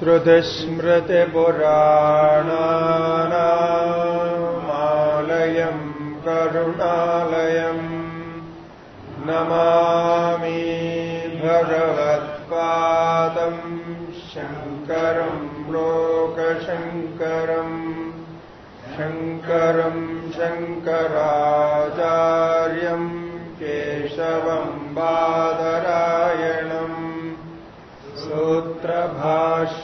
श्रुतिस्मृतिपुराणानामालयम् करुणालयम् नमामि भगवत्पादम् शङ्करम् लोकशङ्करम् शङ्करम् शङ्कराचार्यम्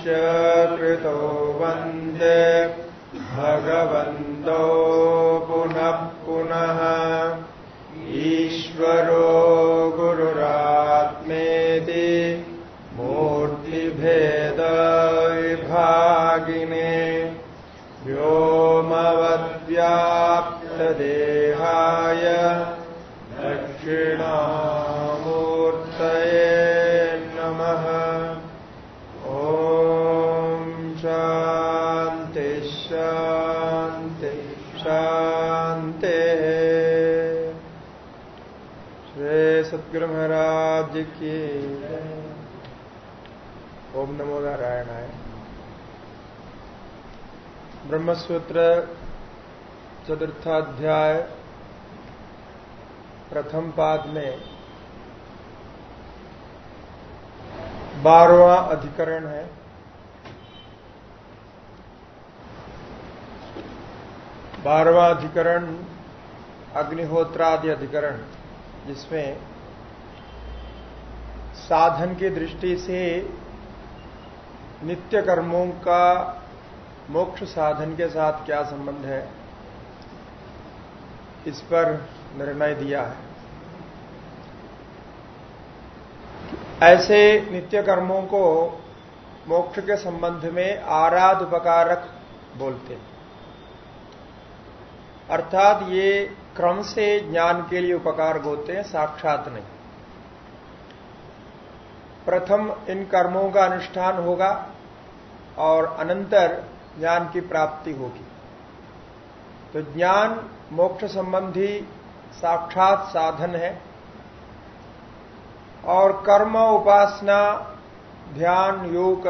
कृतो वंदे भगवन्तो महाराज के ओम नमो नारायणाय। ब्रह्मसूत्र चतुर्थाध्याय, प्रथम पाद में बारवा अधिकरण है। बारवा अधिकरण, अग्निहोत्रादि अधिकरण, जिसमें साधन की दृष्टि से नित्य कर्मों का मोक्ष साधन के साथ क्या संबंध है? इस पर निर्णय दिया है। ऐसे नित्य कर्मों को मोक्ष के संबंध में आराध उपकारक बोलते हैं। अर्थात ये क्रम से ज्ञान के लिए उपकार होते हैं, साक्षात नहीं। प्रथम इन कर्मों का अनुष्ठान होगा और अनंतर ज्ञान की प्राप्ति होगी। तो ज्ञान मोक्ष संबंधी साक्षात साधन है और कर्म उपासना, ध्यान, योग,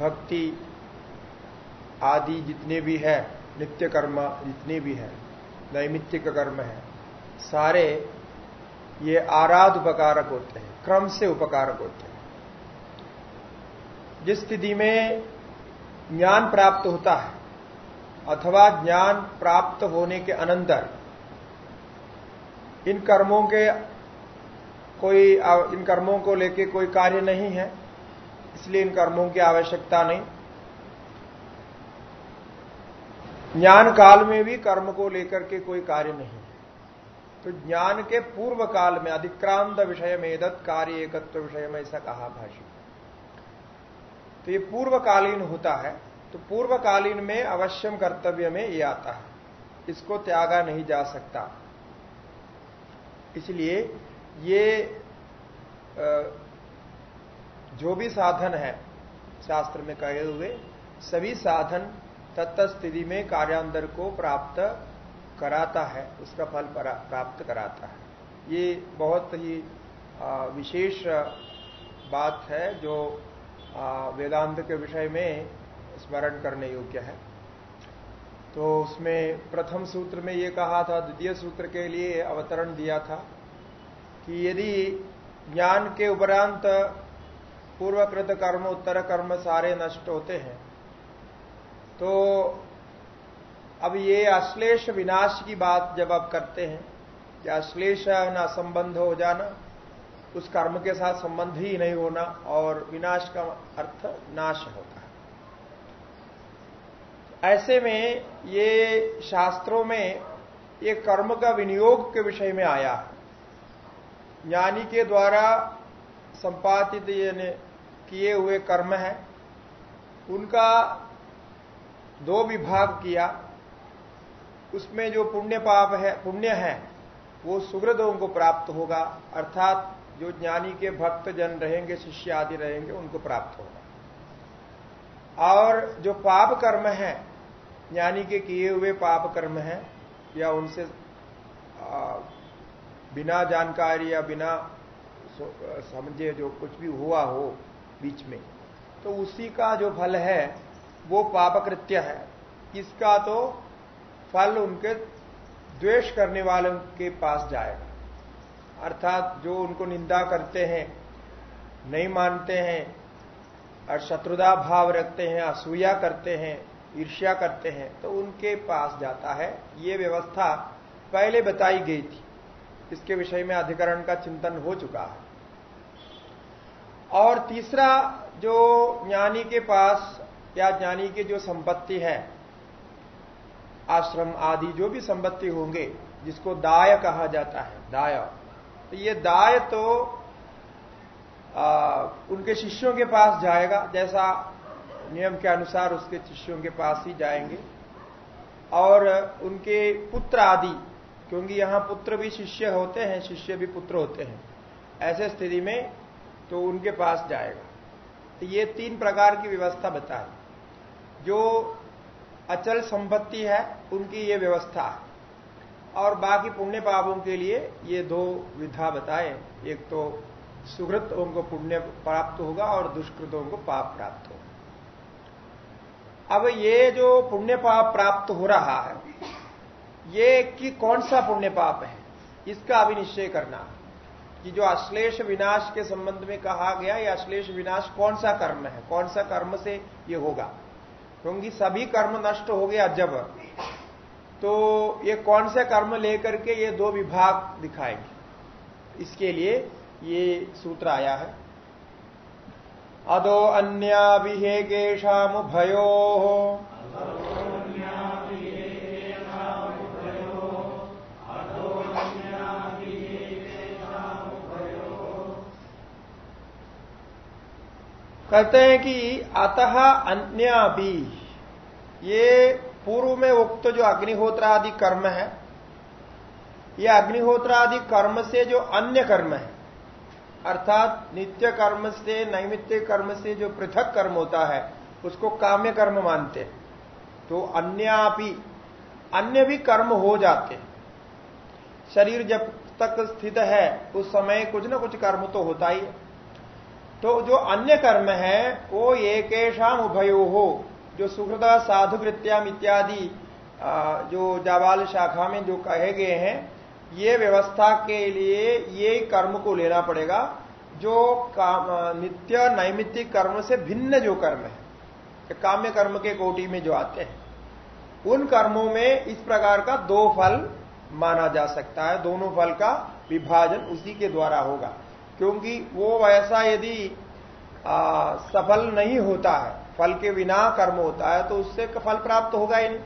भक्ति आदि जितने भी है, नित्य कर्म जितने भी है, नैमित्तिक कर्म है, सारे ये आराध उपकारक होते हैं, क्रम से उपकारक होते हैं। जिस स्थिति में ज्ञान प्राप्त होता है, अथवा ज्ञान प्राप्त होने के अनंतर, इन कर्मों के कोई, इन कर्मों को लेके कोई कार्य नहीं है, इसलिए इन कर्मों की आवश्यकता नहीं। ज्ञान काल में भी कर्म को लेकर के कोई कार्य नहीं। तो ज्ञान के पूर्व काल में, अधिक्रांत विषय में दत्त कार्य एकत्व विषय में ऐसा कहा भाषी तो ये पूर्वकालीन होता है तो पूर्वकालीन में अवश्यम कर्तव्य में ये आता है। इसको त्यागा नहीं जा सकता। इसलिए ये जो भी साधन है, शास्त्र में कहे हुए, सभी साधन तत्त स्थिति में कार्यांतर को प्राप्त कराता है, उसका फल प्राप्त कराता है। ये बहुत ही विशेष बात है जो वेदांत के विषय में स्मरण करने योग्य है। तो उसमें प्रथम सूत्र में ये कहा था, द्वितीय सूत्र के लिए अवतरण दिया था कि यदि ज्ञान के उपरांत पूर्वकृत कर्म उत्तर कर्म सारे नष्ट होते हैं तो अब ये अश्लेष विनाश की बात जब आप करते हैं कि अश्लेष न संबंध हो जाना, उस कर्म के साथ संबंध ही नहीं होना और विनाश का अर्थ नाश होता है। ऐसे में ये शास्त्रों में ये कर्म का विनियोग के विषय में आया ज्ञानी के द्वारा संपादित किए हुए कर्म है, उनका दो विभाग किया। उसमें जो पुण्य पाप है, पुण्य है, वो सुग्रदों को प्राप्त होगा। अर्थात जो ज्ञानी के भक्त जन रहेंगे, शिष्य आदि रहेंगे, उनको प्राप्त होगा। और जो पाप कर्म है, ज्ञानी के किए हुए पाप कर्म है, या उनसे बिना जानकारी या बिना समझे जो कुछ भी हुआ हो बीच में तो उसी का जो फल है, वो पापकृत्य है। इसका तो फल उनके द्वेष करने वालों के पास जाएगा। अर्थात जो उनको निंदा करते हैं, नहीं मानते हैं, और शत्रुदा भाव रखते हैं, असूया करते हैं, ईर्ष्या करते हैं तो उनके पास जाता है। ये व्यवस्था पहले बताई गई थी। इसके विषय में अधिकरण का चिंतन हो चुका है। और तीसरा जो ज्ञानी के पास या ज्ञानी की जो संपत्ति है आश्रम आदि जो भी संपत्ति होंगे जिसको दाय कहा जाता है दाय। तो ये दाय तो आ, उनके शिष्यों के पास जाएगा जैसा नियम के अनुसार उसके शिष्यों के पास ही जाएँगे। और उनके पुत्र आदि क्योंकि यहाँ पुत्र भी शिष्य होते हैं शिष्य भी पुत्र होते हैं ऐसे स्थिति में तो उनके पास जाएगा। तो ये तीन प्रकार की व्यवस्था बताए जो अचल संपत्ति है, उनकी ये व्यवस्था। और बाकी पुण्य पापों के लिए ये दो विधा बताए। एक तो सुहृतों को पुण्य प्राप्त होगा और दुष्कृतों को पाप प्राप्त होगा। अब ये जो पुण्य पाप प्राप्त हो रहा है, ये कि कौन सा पुण्य पाप है, इसका अभी निश्चय करना। कि जो अश्लेष विनाश के संबंध में कहा गया, ये अश्लेष विनाश कौन सा कर्म है? कौन सा कर्म से ये होगा? क्योंकि सभी कर्म नष्ट हो गया जब। तो ये कौन से कर्म लेकर के ये दो विभाग दिखाएँगे? इसके लिए ये सूत्र आया है। अदो अन्या अन्याभिहेकेशाम भयो कहते हैं कि अतः अन्य भी ये पूर्व में उक्त जो अग्निहोत्र आदि कर्म है, ये अग्निहोत्र आदि कर्म से जो अन्य कर्म है, अर्थात नित्य कर्म से नैमित्य कर्म से जो पृथक कर्म होता है, उसको काम्य कर्म मानते हैं। तो अन्यापि, अन्य भी कर्म हो जाते हैं। शरीर जब तक स्थित है, उस समय कुछ ना कुछ कर्म तो होता ही है। तो जो अन्य कर्म है, वो एकेशाम उभयो। हो जो सुहृदा साधु कृत्याम इत्यादि जो जावाल शाखा में जो कहे गए हैं, ये व्यवस्था के लिए ये कर्म को लेना पड़ेगा, जो काम नित्य, नैमित्तिक कर्म से भिन्न जो कर्म है काम्य कर्म के कोटि में जो आते हैं, उन कर्मों में इस प्रकार का दो फल माना जा सकता है, दोनों फल का विभाजन उसी के द्वारा होगा। क्योंकि वो वैसा यदि सफल नहीं होता है, फल के बिना कर्म होता है तो उससे फल प्राप्त होगा ही नहीं।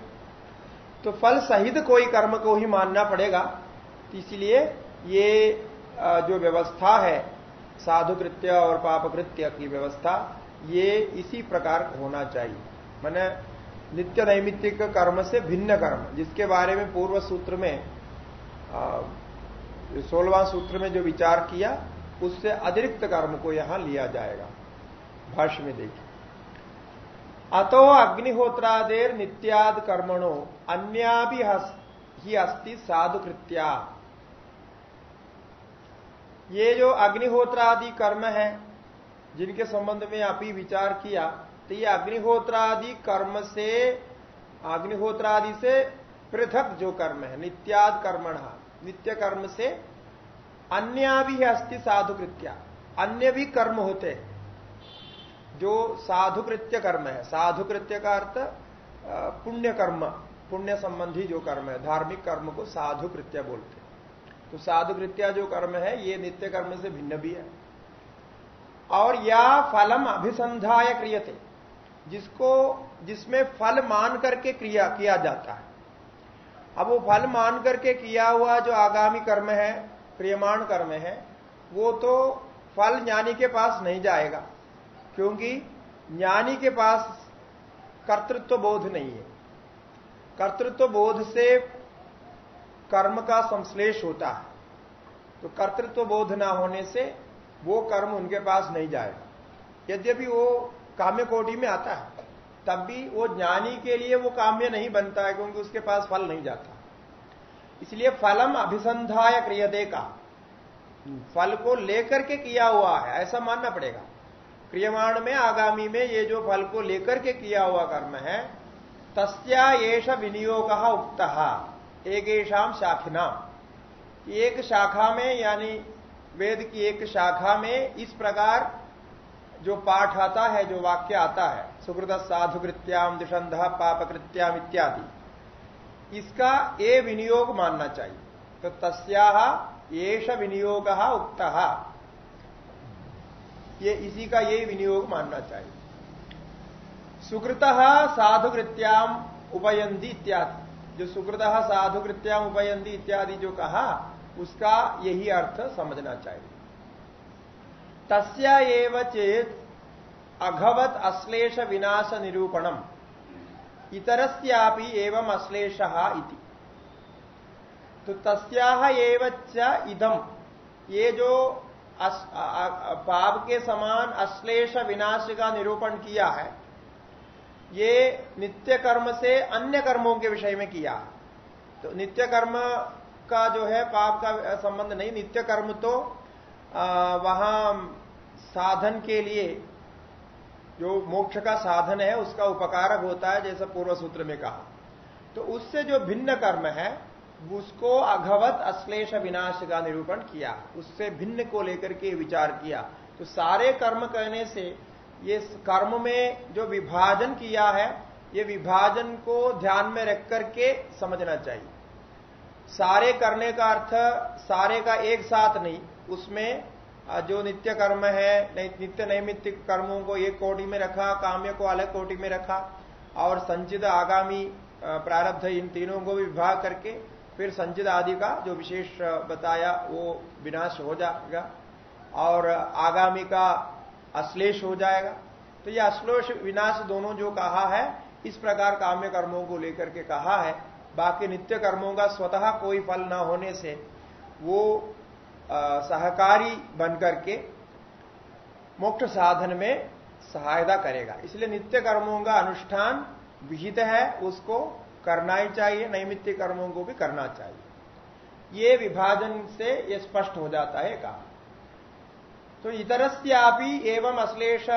तो फल सहित कोई कर्म को ही मानना पड़ेगा। इसलिए ये जो व्यवस्था है साधु कृत्य और पाप कृत्य की व्यवस्था, ये इसी प्रकार होना चाहिए। मैंने नित्य नैमित्तिक कर्म से भिन्न कर्म, जिसके बारे में पूर्व सूत्र में सोलवा सूत्र में जो विचार किया उससे अतिरिक्त कर्म को यहाँ लिया जाएगा। भाष्य में देखिए। अतो अग्निहोत्रादेर नित्याद कर्मणों अन्या भी ही अस्ति साधु कृत्या। ये जो अग्निहोत्रादि कर्म है, जिनके संबंध में आप ही विचार किया तो ये अग्निहोत्रादि कर्म से, अग्निहोत्रादि से पृथक जो कर्म है, नित्याद कर्मण, नित्य कर्म से अन्य भी है अस्थि साधु कृत्या अन्य भी कर्म होते हैं। जो साधु कृत्य कर्म है साधु कृत्य का अर्थ पुण्य कर्म, पुण्य संबंधी जो कर्म है, धार्मिक कर्म को साधु कृत्य बोलते तो साधु कृत्या जो कर्म है, ये नित्य कर्म से भिन्न भी है। और या फलम अभिसंध्याय क्रियते, जिसको, जिसमें फल मान करके क्रिया, किया जाता है। अब वो फल मान करके किया हुआ जो आगामी कर्म है क्रियमाण कर्म है, वो तो फल ज्ञानी के पास नहीं जाएगा, क्योंकि ज्ञानी के पास कर्तृत्व बोध नहीं है। कर्तृत्व बोध से कर्म का संश्लेष होता है। तो कर्तृत्व बोध ना होने से वो कर्म उनके पास नहीं जाएगा। यद्यपि वो काम्य कोटि में आता है, तब भी वो ज्ञानी के लिए वो काम्य नहीं बनता है, क्योंकि उसके पास फल नहीं जाता। इसलिए फलम अभिसंध्याय क्रियते का। फल को लेकर के किया हुआ है, ऐसा मानना पड़ेगा। क्रियमाण में, आगामी में ये जो फल को लेकर के किया हुआ कर्म है, तस्या एष विनियोग उक्त एक शाखिना। एक शाखा में, यानी वेद की एक शाखा में इस प्रकार जो पाठ आता है, जो वाक्य आता है, सुकृत साधुकृत्याम दिशंध पाप कृत्याम इत्यादि। इसका ये विनियोग मानना चाहिए। तो तस्या विनियोग उक्त। ये इसी का ये विनियोग मानना चाहिए। सुकृत साधु कृत्याम उपयंती इत्यादि। जो सुकृत साधु कृत्याम उपयंती इत्यादि जो कहा, उसका यही अर्थ समझना चाहिए। तस्या एव चेत अघवत अश्लेष विनाश निरूपणम इतरस्यापि एवं अश्लेष इति। तो तस्या इदम ये जो पाप के समान अश्लेष विनाश का निरूपण किया है, ये नित्य कर्म से अन्य कर्मों के विषय में किया तो नित्य कर्म का जो है, पाप का संबंध नहीं नित्य कर्म तो वहाँ साधन के लिए जो मोक्ष का साधन है, उसका उपकारक होता है, जैसा पूर्व सूत्र में कहा। तो उससे जो भिन्न कर्म है, उसको अघवत अश्लेष विनाश का निरूपण किया, उससे भिन्न को लेकर के विचार किया। तो सारे कर्म करने से ये कर्म में जो विभाजन किया है, ये विभाजन को ध्यान में रख करके समझना चाहिए। सारे करने का अर्थ, सारे का एक साथ नहीं, उसमें जो नित्य कर्म है नित्य नैमित्तिक कर्मों को एक कोटि में रखा, काम्य को अलग कोटि में रखा, और संचित आगामी प्रारब्ध इन तीनों को भी विभाग करके फिर संचित आदि का जो विशेष बताया, वो विनाश हो जाएगा, और आगामी का अश्लेष हो जाएगा। तो ये अश्लेष विनाश दोनों जो कहा है, इस प्रकार काम्य कर्मों को लेकर के कहा है। बाकी नित्य कर्मों का स्वतः कोई फल न होने से वो सहकारी बनकर के मोक्ष साधन में सहायता करेगा। इसलिए नित्य कर्मों का अनुष्ठान विहित है, उसको करना ही चाहिए नैमित्य कर्मों को भी करना चाहिए। ये विभाजन से ये स्पष्ट हो जाता है काम। तो इतरस्यापि एवं अश्लेष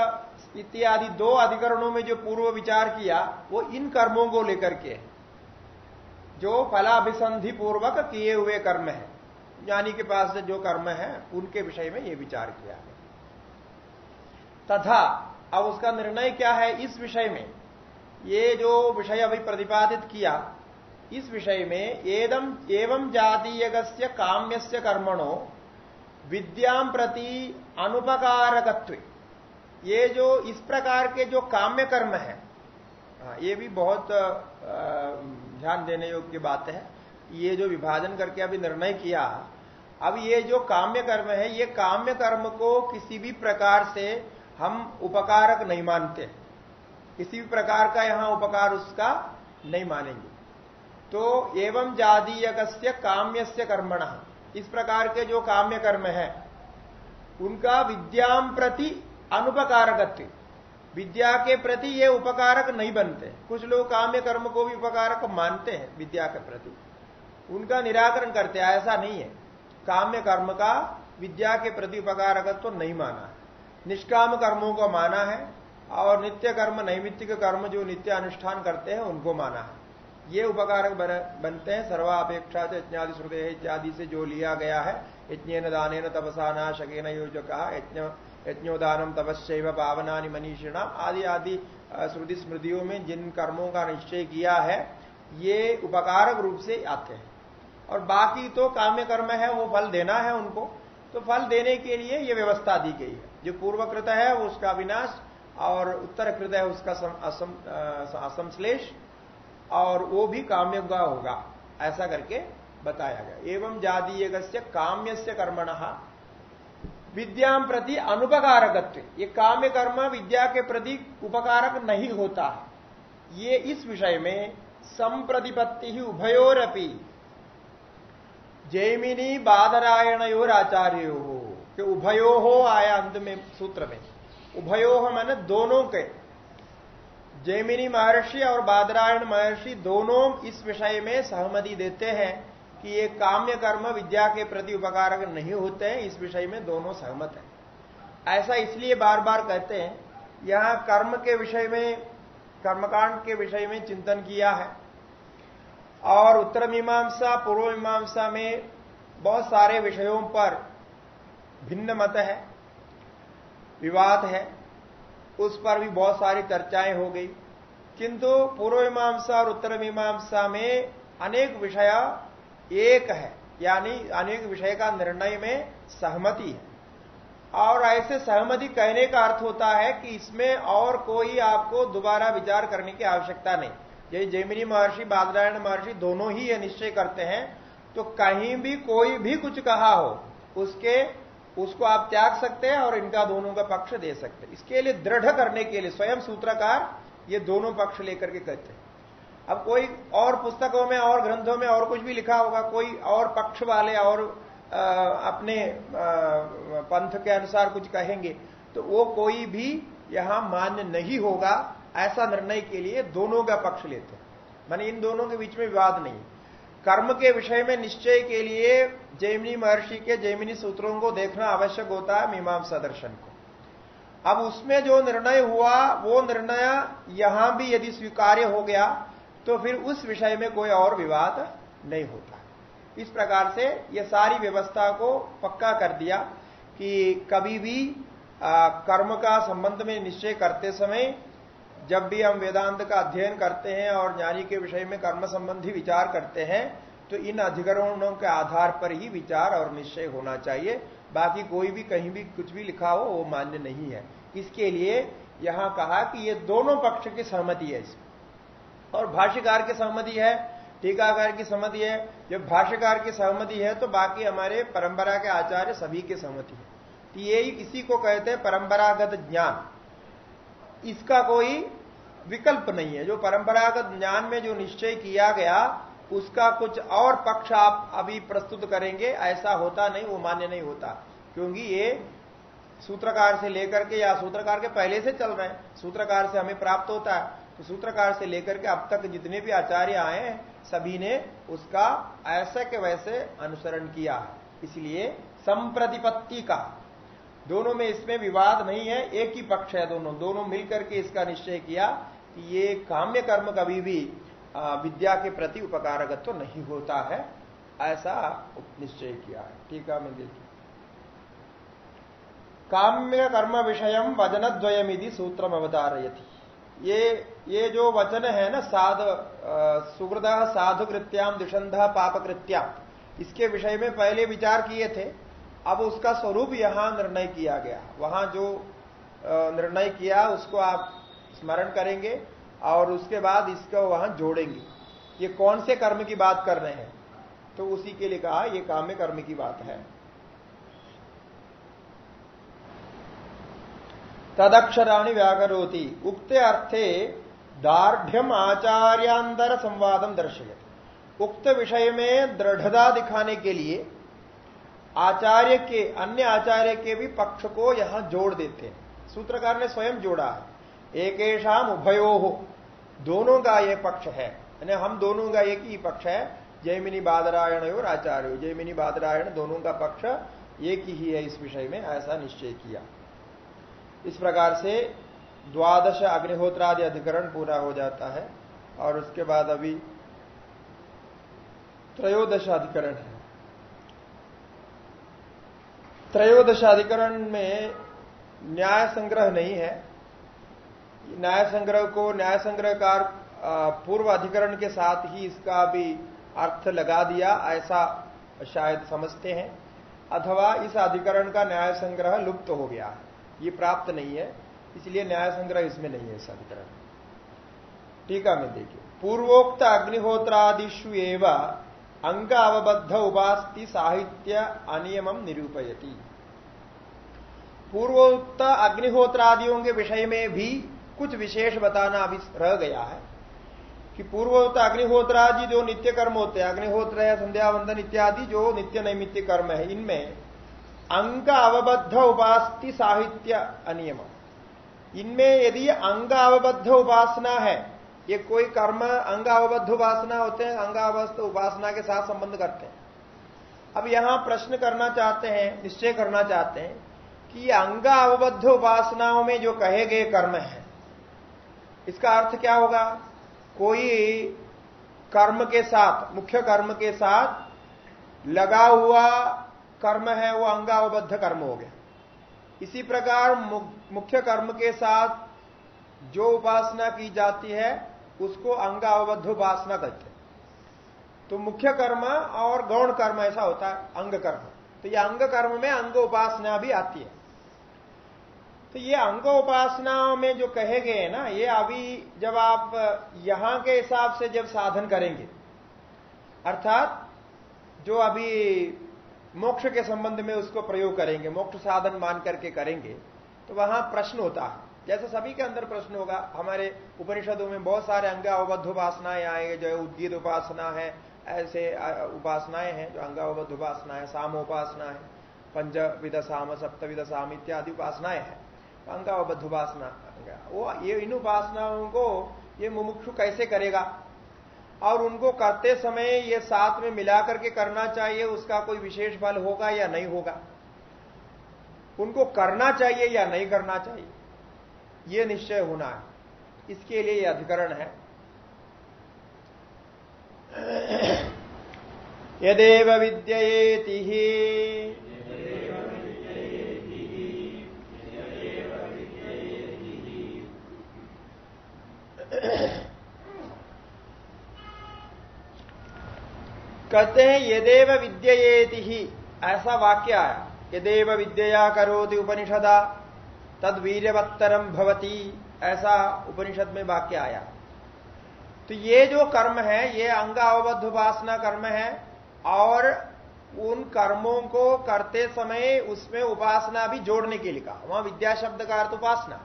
इत्यादि दो अधिकरणों में जो पूर्व विचार किया, वो इन कर्मों को लेकर के जो फलाभिसंधि पूर्वक किए हुए कर्म है। ज्ञानी के पास जो कर्म है उनके विषय में ये विचार किया है। तथा अब उसका निर्णय क्या है इस विषय में? ये जो विषय अभी प्रतिपादित किया इस विषय में एदम एवं जातीय काम्य कर्मणों विद्याम प्रति अनुपकारकत्व। ये जो इस प्रकार के जो काम्य कर्म है हाँ, ये भी बहुत ध्यान देने योग्य बात है। ये जो विभाजन करके अभी निर्णय किया अब ये जो काम्य कर्म है, ये काम्य कर्म को किसी भी प्रकार से हम उपकारक नहीं मानते। किसी भी प्रकार का यहाँ उपकार उसका नहीं मानेंगे। तो एवं जादीय काम्य से कर्मण। इस प्रकार के जो काम्य कर्म है, उनका विद्याम प्रति अनुपकारकत्व। विद्या के प्रति ये उपकारक नहीं बनते। कुछ लोग काम्य कर्म को भी उपकारक मानते हैं, विद्या के प्रति। उनका निराकरण करते हैं, ऐसा नहीं है। काम्य कर्म का विद्या के प्रति उपकारकत्व तो नहीं माना है। निष्काम कर्मों को माना है और नित्य कर्म, नैमित्तिक कर्म जो नित्य अनुष्ठान करते हैं, उनको माना है। ये उपकारक बनते हैं, सर्वापेक्षा से यज्ञादि श्रुदय इत्यादि से जो लिया गया है यज्ञ दान तपसा नाशकेन योजक, यज्ञ यज्ञोदानम तपस्व पावनानि मनीषिणा आदि आदि श्रुति स्मृतियों में जिन कर्मों का निश्चय किया है, ये उपकारक रूप से आते हैं। और बाकी तो काम्य कर्म है, वो फल देना है उनको। तो फल देने के लिए ये व्यवस्था दी गई है। जो पूर्वकृत है, उसका विनाश और उत्तरकृत है, उसका असंश्लेष, और वो भी काम्य का होगा, ऐसा करके बताया गया। एवं जातीय काम्य से कर्मण। विद्या प्रति अनुपकारकत्व। ये काम्य कर्म विद्या के प्रति उपकारक नहीं होता। ये इस विषय में संप्रतिपत्ति ही उभयोरपी जैमिनी बादरायणयोर आचार्य हो कि उभयो हो आया अंत में सूत्र में। उभयो मैंने दोनों के, जैमिनी महर्षि और बादरायण महर्षि दोनों इस विषय में सहमति देते हैं कि ये काम्य कर्म विद्या के प्रति उपकारक नहीं होते हैं, इस विषय में दोनों सहमत हैं। ऐसा इसलिए बार बार कहते हैं, यहाँ कर्म के विषय में, कर्मकांड के विषय में चिंतन किया है। और उत्तर मीमांसा पूर्व मीमांसा में बहुत सारे विषयों पर भिन्न मत है, विवाद है, उस पर भी बहुत सारी चर्चाएँ हो गई। किंतु पूर्व मीमांसा और उत्तर मीमांसा में अनेक विषय एक है, यानी अनेक विषय का निर्णय में सहमति है। और ऐसे सहमति कहने का अर्थ होता है कि इसमें और कोई आपको दोबारा विचार करने की आवश्यकता नहीं। यही जैमिनी महर्षि बादरायण महर्षि दोनों ही ये निश्चय करते हैं तो कहीं भी कोई भी कुछ कहा हो उसके उसको आप त्याग सकते हैं और इनका दोनों का पक्ष दे सकते हैं। इसके लिए दृढ़ करने के लिए स्वयं सूत्रकार ये दोनों पक्ष लेकर के कहते हैं। अब कोई और पुस्तकों में और ग्रंथों में और कुछ भी लिखा होगा कोई और पक्ष वाले और आ, अपने आ, पंथ के अनुसार कुछ कहेंगे तो वो कोई भी यहाँ मान्य नहीं होगा। ऐसा निर्णय के लिए दोनों का पक्ष लेते हैं। मानी इन दोनों के बीच में विवाद नहीं कर्म के विषय में निश्चय के लिए जैमिनी महर्षि के जैमिनी सूत्रों को देखना आवश्यक होता है मीमांसा दर्शन को। अब उसमें जो निर्णय हुआ वो निर्णय यहाँ भी यदि स्वीकार्य हो गया तो फिर उस विषय में कोई और विवाद नहीं होता। इस प्रकार से यह सारी व्यवस्था को पक्का कर दिया कि कभी भी आ, कर्म का संबंध में निश्चय करते समय जब भी हम वेदांत का अध्ययन करते हैं और ज्ञानी के विषय में कर्म संबंधी विचार करते हैं तो इन अधिकरणों के आधार पर ही विचार और निश्चय होना चाहिए। बाकी कोई भी कहीं भी कुछ भी लिखा हो, वो मान्य नहीं है। इसके लिए यहाँ कहा कि ये दोनों पक्ष की सहमति है इसमें। और भाष्यकार की सहमति है, टीकाकार की सहमति है। जब भाष्यकार की सहमति है तो बाकी हमारे परंपरा के आचार्य सभी की सहमति है। तो ये इसी को कहते हैं परंपरागत ज्ञान। इसका कोई विकल्प नहीं है। जो परंपरागत ज्ञान में जो निश्चय किया गया, उसका कुछ और पक्ष आप अभी प्रस्तुत करेंगे। ऐसा होता नहीं, वो मान्य नहीं होता। क्योंकि ये सूत्रकार से लेकर के या सूत्रकार के पहले से चल रहे हैं। सूत्रकार से हमें प्राप्त होता है। तो सूत्रकार से लेकर के अब तक जितने भी आचार्य आए हैं, सभी ने उसका ऐसे के वैसे अनुसरण किया। है इसलिए संप्रतिपत्ति का दोनों में इसमें विवाद नहीं है, एक ही पक्ष है दोनों। दोनों मिलकर के इसका निश्चय किया कि ये काम्य कर्म कभी भी विद्या के प्रति उपकारगत तो नहीं होता है। ऐसा निश्चय किया है। ठीक है मैं देखिए काम्य कर्म विषय वचनद्वयमिधि सूत्रम अवतारयति। ये ये जो वचन है ना, साध सुहृद साधु कृत्याम दुषंध पाप कृत्याम इसके विषय में पहले विचार किए थे। अब उसका स्वरूप यहाँ निर्णय किया गया। वहाँ जो निर्णय किया, उसको आप स्मरण करेंगे और उसके बाद इसको वहाँ जोड़ेंगे। ये कौन से कर्म की बात कर रहे हैं? तो उसी के लिए कहा यह काम्य कर्म की बात है। तदक्षराणि व्याकरोति, उक्ते अर्थे दार्ढ़ आचार्यांतर संवादम दर्शय उक्त विषय में दृढ़ता दिखाने के लिए आचार्य के, अन्य आचार्य के भी पक्ष को यहाँ जोड़ देते हैं। सूत्रकार ने स्वयं जोड़ा है। एक उभयो। हो दोनों का यह पक्ष है। यानी हम दोनों का एक ही पक्ष है। जयमिनी बादरायण और आचार्य। जयमिनी बादरायण दोनों का पक्ष एक ही है इस विषय में, ऐसा निश्चय किया। इस प्रकार से द्वादश अग्निहोत्रादि अधिकरण पूरा हो जाता है। और उसके बाद अभी त्रयोदश अधिकरण है। त्रयोदश अधिकरण में न्याय संग्रह नहीं है। न्याय संग्रह को न्याय संग्रहकार पूर्व अधिकरण के साथ ही इसका भी अर्थ लगा दिया, ऐसा शायद समझते हैं। अथवा इस अधिकरण का न्याय संग्रह लुप्त हो गया है। ये प्राप्त नहीं है, इसलिए न्याय संग्रह इसमें नहीं है इस अधिकरण टीका में देखिए। पूर्वोक्त अग्निहोत्रादिशु एवं अंग अवबद्ध उपास्ति साहित्य अनियमम निरूपयती। पूर्वोक्त अग्निहोत्रादियों के विषय में भी कुछ विशेष बताना अभी रह गया है कि पूर्वोक्त अग्निहोत्रादि जो नित्य कर्म होते हैं, अग्निहोत्र या संध्या वंदन इत्यादि जो नित्य नैमित्य कर्म है, इनमें अंग अवबद्ध उपास्ति साहित्य अनियम। इनमें यदि अंग अवबद्ध उपासना है ये कोई कर्म अंग अवबद्ध उपासना होते हैं अंग अवबद्ध उपासना के साथ संबंध करते हैं। अब यहाँ प्रश्न करना चाहते हैं, निश्चय करना चाहते हैं कि अंग अवबद्ध उपासनाओं में जो कहे गए कर्म है, इसका अर्थ क्या होगा? कोई कर्म के साथ, मुख्य कर्म के साथ लगा हुआ कर्म है, वो अंगावबद्ध कर्म हो गया। इसी प्रकार मुख्य कर्म के साथ जो उपासना की जाती है उसको अंगावबद्ध उपासना कहते हैं। तो मुख्य कर्म और गौण कर्म ऐसा होता है, अंग कर्म। तो ये अंग कर्म में अंग उपासना भी आती है। तो ये अंग उपासनाओं में जो कहे गए ना, ये अभी जब आप यहाँ के हिसाब से जब साधन करेंगे, अर्थात जो अभी मोक्ष के संबंध में उसको प्रयोग करेंगे, मोक्ष साधन मान करके करेंगे तो वहाँ प्रश्न होता है जैसे सभी के अंदर प्रश्न होगा, हमारे उपनिषदों में बहुत सारे अंग अवबद्ध उपासनाएँ आएँगे, जो उद्गीत उपासना है, ऐसे उपासनाएँ हैं, जो अंगावबद्ध उपासना है साम उपासना है पंच विध साम सप्तविध साम इत्यादि उपासनाएँ हैं। अंगावबद्ध उपासना वो, ये इन उपासनाओं को, ये मुमुक्षु कैसे करेगा? और उनको करते समय ये साथ में मिलाकर के करना चाहिए, उसका कोई विशेष फल होगा या नहीं होगा? उनको करना चाहिए या नहीं करना चाहिए? ये निश्चय होना है। इसके लिए यह अधिकरण है। यदेव विद्येति कहते हैं, यदेव विद्येति ऐसा वाक्य आया। यदेव विद्या करोति उपनिषदा। तद वीरवत्तरम भवती, ऐसा उपनिषद में वाक्य आया। तो ये जो कर्म है, ये अंग अवबद्ध उपासना कर्म है, और उन कर्मों को करते समय उसमें उपासना भी जोड़ने के लिए कहा। वहाँ विद्या शब्द का अर्थ उपासना।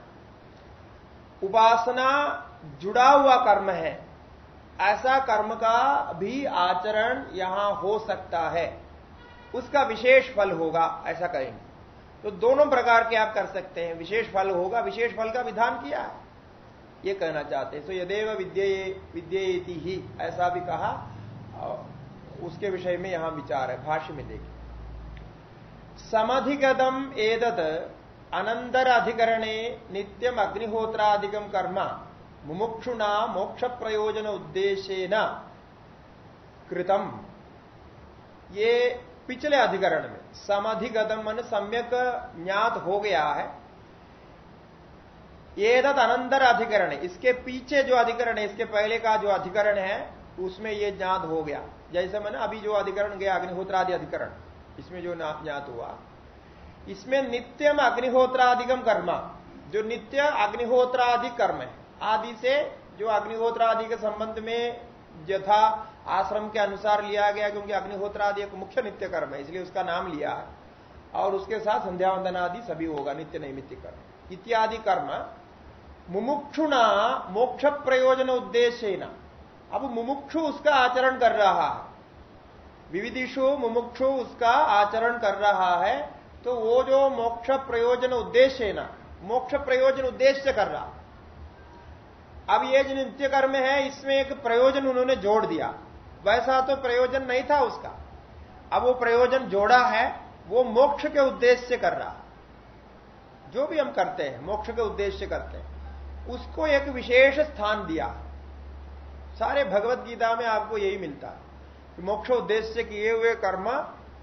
उपासना जुड़ा हुआ कर्म है। ऐसा कर्म का भी आचरण यहाँ हो सकता है। उसका विशेष फल होगा, ऐसा कहेंगे। तो दोनों प्रकार के आप कर सकते हैं। विशेष फल होगा, विशेष फल का विधान किया। ये कहना चाहते हैं। तो यदेव विद्ये, विद्येति ही, ऐसा भी कहा। उसके विषय में यहाँ विचार है, भाष्य में देखिए। समधिगतम एदत अनंतर अधिकरणे नित्यम अग्निहोत्रादिकम कर्म मुमुक्षुना मोक्ष प्रयोजन उद्देश्य कृतम। ये पिछले अधिकरण में समाधिगतम मन सम्यक ज्ञात हो गया है। ये अनंतर अधिकरण इसके पीछे जो अधिकरण है, इसके पहले का जो अधिकरण है, उसमें ये ज्ञात हो गया। जैसे मैंने अभी जो अधिकरण गया, अग्निहोत्रादि अधिकरण, इसमें जो ज्ञात हुआ। इसमें नित्यम अग्निहोत्राधिकम कर्म। जो नित्य अग्निहोत्रादि कर्म है, आदि से जो अग्निहोत्रादि के संबंध में यथा आश्रम के अनुसार लिया गया क्योंकि अग्निहोत्र आदि एक मुख्य नित्य कर्म है, इसलिए उसका नाम लिया। है और उसके साथ संध्या वंदन आदि सभी होगा, नित्य नैमित्य कर्म इत्यादि कर्म मुमुक्षुना मोक्ष प्रयोजन उद्देश्य अब मुमुक्षु उसका आचरण कर रहा है। विविधिशु मुमुक्षु उसका आचरण कर रहा है तो वो जो मोक्ष प्रयोजन उद्देश्य ना मोक्ष प्रयोजन उद्देश्य कर रहा। अब ये जो नित्य कर्म है, इसमें एक प्रयोजन उन्होंने जोड़ दिया। वैसा तो प्रयोजन नहीं था उसका। अब वो प्रयोजन जोड़ा है वो मोक्ष के उद्देश्य से कर रहा जो भी हम करते हैं मोक्ष के उद्देश्य करते हैं उसको एक विशेष स्थान दिया। सारे भगवत गीता में आपको यही मिलता है कि मोक्ष उद्देश्य किए हुए कर्म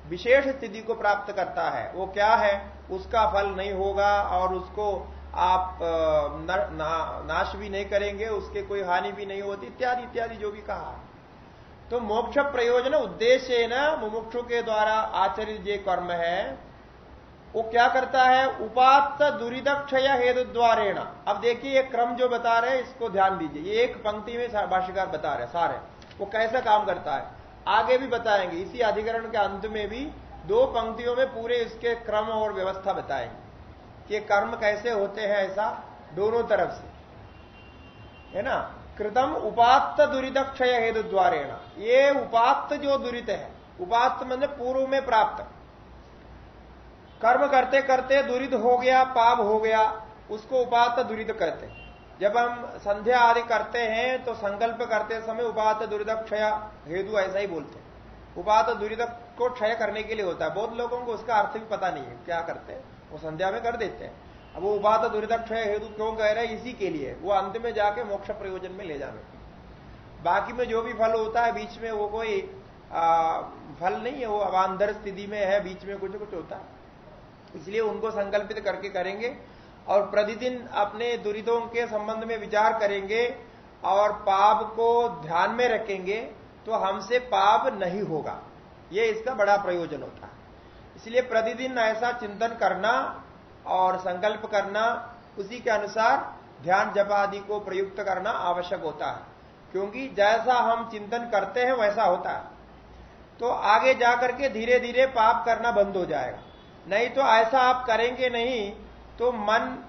विशेष स्थिति को प्राप्त करता है। वो क्या है? उसका फल नहीं होगा और उसको आप ना, नाश भी नहीं करेंगे उसके कोई हानि भी नहीं होती इत्यादि इत्यादि जो भी कहा तो मोक्ष प्रयोजन उद्देश्य न मुमुक्षु के द्वारा आचरित ये कर्म है, वो क्या करता है? उपात उपात्त दुरीदक्षय हेतु द्वारेण अब देखिए एक क्रम जो बता रहे हैं, इसको ध्यान दीजिए। ये एक पंक्ति में भाष्यकार बता रहे सारे। वो कैसा काम करता है? आगे भी बताएँगे, इसी अधिकरण के अंत में भी दो पंक्तियों में पूरे इसके क्रम और व्यवस्था बताएँगे कि कर्म कैसे होते हैं ऐसा दोनों तरफ़ से। है ना? कृतम उपात्त दुरित क्षय हेतु द्वारेण ये उपात्त जो दुरित है, उपात्त मतलब पूर्व में प्राप्त। कर्म करते करते दुरित हो गया, पाप हो गया, उसको उपात्त दुरित करते जब हम संध्या आदि करते हैं तो संकल्प करते समय उपात दुरित क्षय हेतु ऐसा ही बोलते हैं। उपात दुरीदक को क्षय करने के लिए होता है। बहुत लोगों को उसका अर्थ भी पता नहीं है, क्या करते हैं? वो संध्या में कर देते हैं। अब वो उपात दुरीदक क्षय हेतु क्यों कह रहे हैं? इसी के लिए। वो अंत में जाके मोक्ष प्रयोजन में ले जाने। बाकी में जो भी फल होता है बीच में वो कोई आ, फल नहीं है वो अवान्धर स्थिति में है बीच में कुछ कुछ होता है। इसलिए उनको संकल्पित करके करेंगे और प्रतिदिन अपने दुरीदों के संबंध में विचार करेंगे और पाप को ध्यान में रखेंगे तो हमसे पाप नहीं होगा। ये इसका बड़ा प्रयोजन होता है। इसलिए प्रतिदिन ऐसा चिंतन करना और संकल्प करना, उसी के अनुसार ध्यान जप आदि को प्रयुक्त करना आवश्यक होता है। क्योंकि जैसा हम चिंतन करते हैं, वैसा होता है। तो आगे जाकर के धीरे धीरे पाप करना बंद हो जाएगा। नहीं तो ऐसा आप करेंगे नहीं तो मन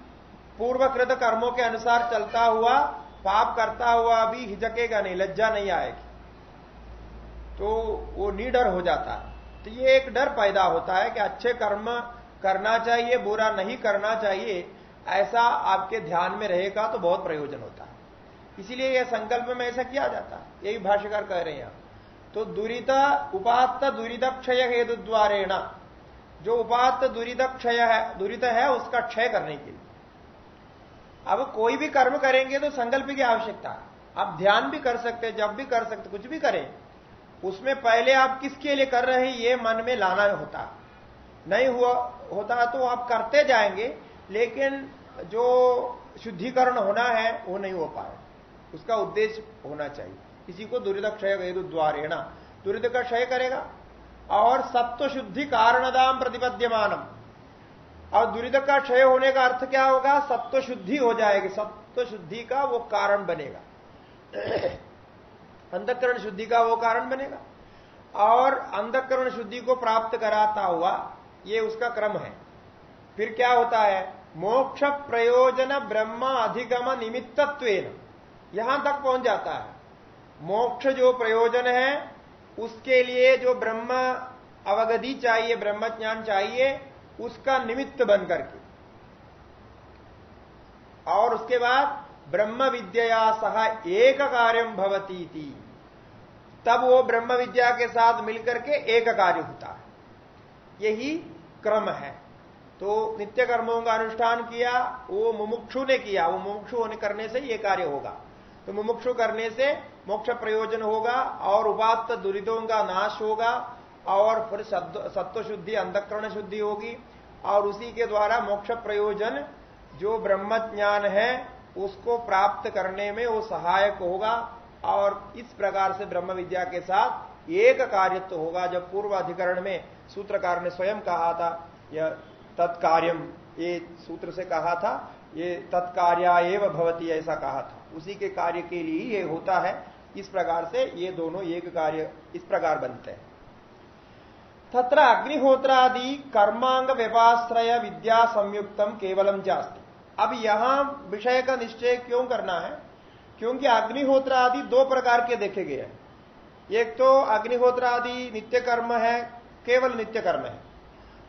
पूर्वकृत कर्मों के अनुसार चलता हुआ, पाप करता हुआ भी हिचकेगा नहीं, लज्जा नहीं आएगी। तो वो निडर हो जाता है। तो ये एक डर पैदा होता है कि अच्छे कर्म करना चाहिए, बुरा नहीं करना चाहिए, ऐसा आपके ध्यान में रहेगा तो बहुत प्रयोजन होता है। इसीलिए यह संकल्प में ऐसा किया जाता है। यही भाष्यकार कह रहे हैं तो दुरीत उपात दुरीत क्षय हेतु द्वारेणा जो उपात दुरीत क्षय है, दुरीत है, उसका क्षय करने के लिए। अब कोई भी कर्म करेंगे तो संकल्प की आवश्यकता है। आप ध्यान भी कर सकते जब भी कर सकते कुछ भी करें। उसमें पहले आप किसके लिए कर रहे हैं, ये मन में लाना होता नहीं हुआ, होता तो आप करते जाएँगे, लेकिन जो शुद्धिकरण होना है, वो नहीं हो पाए। उसका उद्देश्य होना चाहिए। किसी को दुर्द क्षय द्वारेणा। दुरित का क्षय करेगा। और सत्व शुद्धि कारणदाम प्रतिपद्यमानम। और दुर्द का क्षय होने का अर्थ क्या होगा? सत्व शुद्धि हो जाएगी। सत्व शुद्धि का वो कारण बनेगा। अंधकरण शुद्धि का वो कारण बनेगा। और अंधकरण शुद्धि को प्राप्त कराता हुआ ये उसका क्रम है। फिर क्या होता है? मोक्ष प्रयोजन ब्रह्म अधिगम निमित्तत्व यहाँ तक पहुँच जाता है। मोक्ष जो प्रयोजन है, उसके लिए जो ब्रह्म अवगति चाहिए ब्रह्म ज्ञान चाहिए, उसका निमित्त बन करके। और उसके बाद ब्रह्म विद्या सह एक कार्यम भवती थी तब वो ब्रह्म विद्या के साथ मिलकर के एक कार्य होता है। यही क्रम है। तो नित्य कर्मों का अनुष्ठान किया, वो मुमुक्षु ने किया। वो मुमुक्षु होने करने से ये कार्य होगा। तो मुमुक्षु करने से मोक्ष प्रयोजन होगा और उपात दुरीदों का नाश होगा और फिर सत्व शुद्धि अंधकरण शुद्धि होगी और उसी के द्वारा मोक्ष प्रयोजन जो ब्रह्म ज्ञान है, उसको प्राप्त करने में वो सहायक होगा और इस प्रकार से ब्रह्म विद्या के साथ एक कार्यत्व होगा जब पूर्व अधिकरण में सूत्रकार ने स्वयं कहा था, यह तत्कार्यम, ये सूत्र से कहा था, ये तत्कार्या एवं भवती ऐसा कहा था। उसी के कार्य के लिए ये होता है। इस प्रकार से ये दोनों एक कार्य, इस प्रकार बनते हैं। तत्र अग्निहोत्रादि कर्मांग व्यपाश्रय विद्या संयुक्तम केवलम जास्ती। अब यहाँ विषय का निश्चय क्यों करना है? क्योंकि अग्निहोत्र आदि दो प्रकार के देखे गए हैं। एक तो अग्निहोत्र आदि नित्य कर्म है केवल नित्य कर्म है।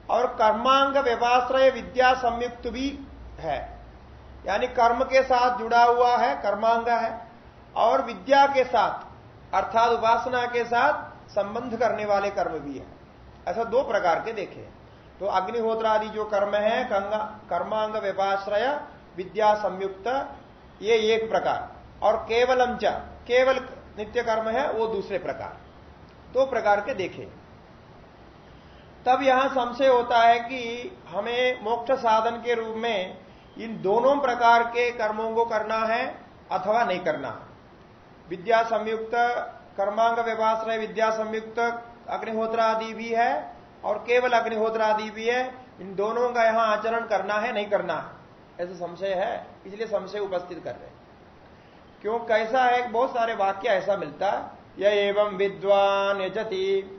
और कर्मांग व्यवाश्रय विद्या संयुक्त भी है। यानी कर्म के साथ जुड़ा हुआ है, कर्मांग है। और विद्या के साथ, अर्थात उपासना के साथ संबंध करने वाले कर्म भी है। ऐसा दो प्रकार के देखे तो अग्निहोत्र आदि जो कर्म है कर्मांग व्यपाश्रय, विद्या संयुक्त ये एक प्रकार। और केवलम केवल नित्य कर्म है, वो दूसरे प्रकार। दो तो प्रकार के देखे तब यहाँ संशय होता है कि हमें मोक्ष साधन के रूप में इन दोनों प्रकार के कर्मों को करना है अथवा नहीं करना विद्या संयुक्त, कर्मांग व्यवाश्रय, विद्या संयुक्त, अग्निहोत्र आदि भी है और केवल अग्निहोत्र आदि भी है। इन दोनों का यहाँ आचरण करना है, नहीं करना है। ऐसा संशय है, इसलिए संशय उपस्थित कर रहे क्यों? कैसा है? बहुत सारे वाक्य ऐसा मिलता है। यह एवं विद्वान यजति।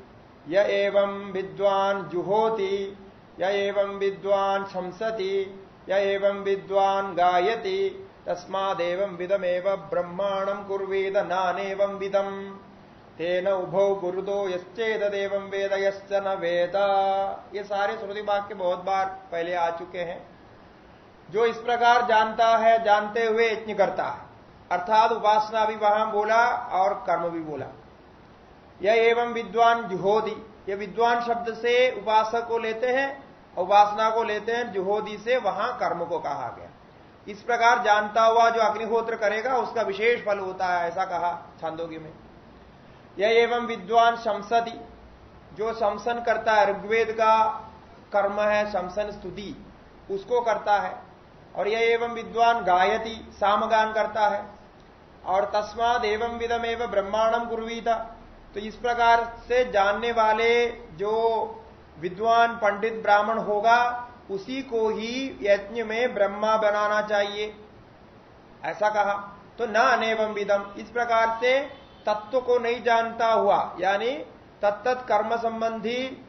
य एवं विद्वान जुहोति, य एवं विद्वान शंसति य एवं विद्वान गायति, तस्मादेवं विदमेव ब्रह्मांडम कुर्वेद नानेवं विदम। तेन उभौ गुरुदो यश्चेदेवं वेद, यश्च न वेद। ये सारे श्रुति वाक्य बहुत बार पहले आ चुके हैं। जो इस प्रकार जानता है, जानते हुए यज्ञ करता है। अर्थात उपासना भी वहाँ बोला और कर्म भी बोला। यह एवं विद्वान जुहोदी। ये विद्वान शब्द से उपासक को लेते हैं उपासना को लेते हैं, जुहोदी से वहाँ कर्म को कहा गया। इस प्रकार जानता हुआ जो अग्निहोत्र करेगा, उसका विशेष फल होता है, ऐसा कहा छांदोगी में। यह एवं विद्वान शमसदी जो शमसन करता है, ऋग्वेद का कर्म है शमसन स्तुति, उसको करता है। और यह एवं विद्वान गायती, सामगान करता है। और तस्माद एवं विदम एवं ब्रह्मांडम गुरुवीता तो इस प्रकार से जानने वाले जो विद्वान पंडित ब्राह्मण होगा, उसी को ही यज्ञ में ब्रह्मा बनाना चाहिए। ऐसा कहा। तो न अनेवम विदम। इस प्रकार से तत्व को नहीं जानता हुआ, यानी तत्त कर्म संबंधी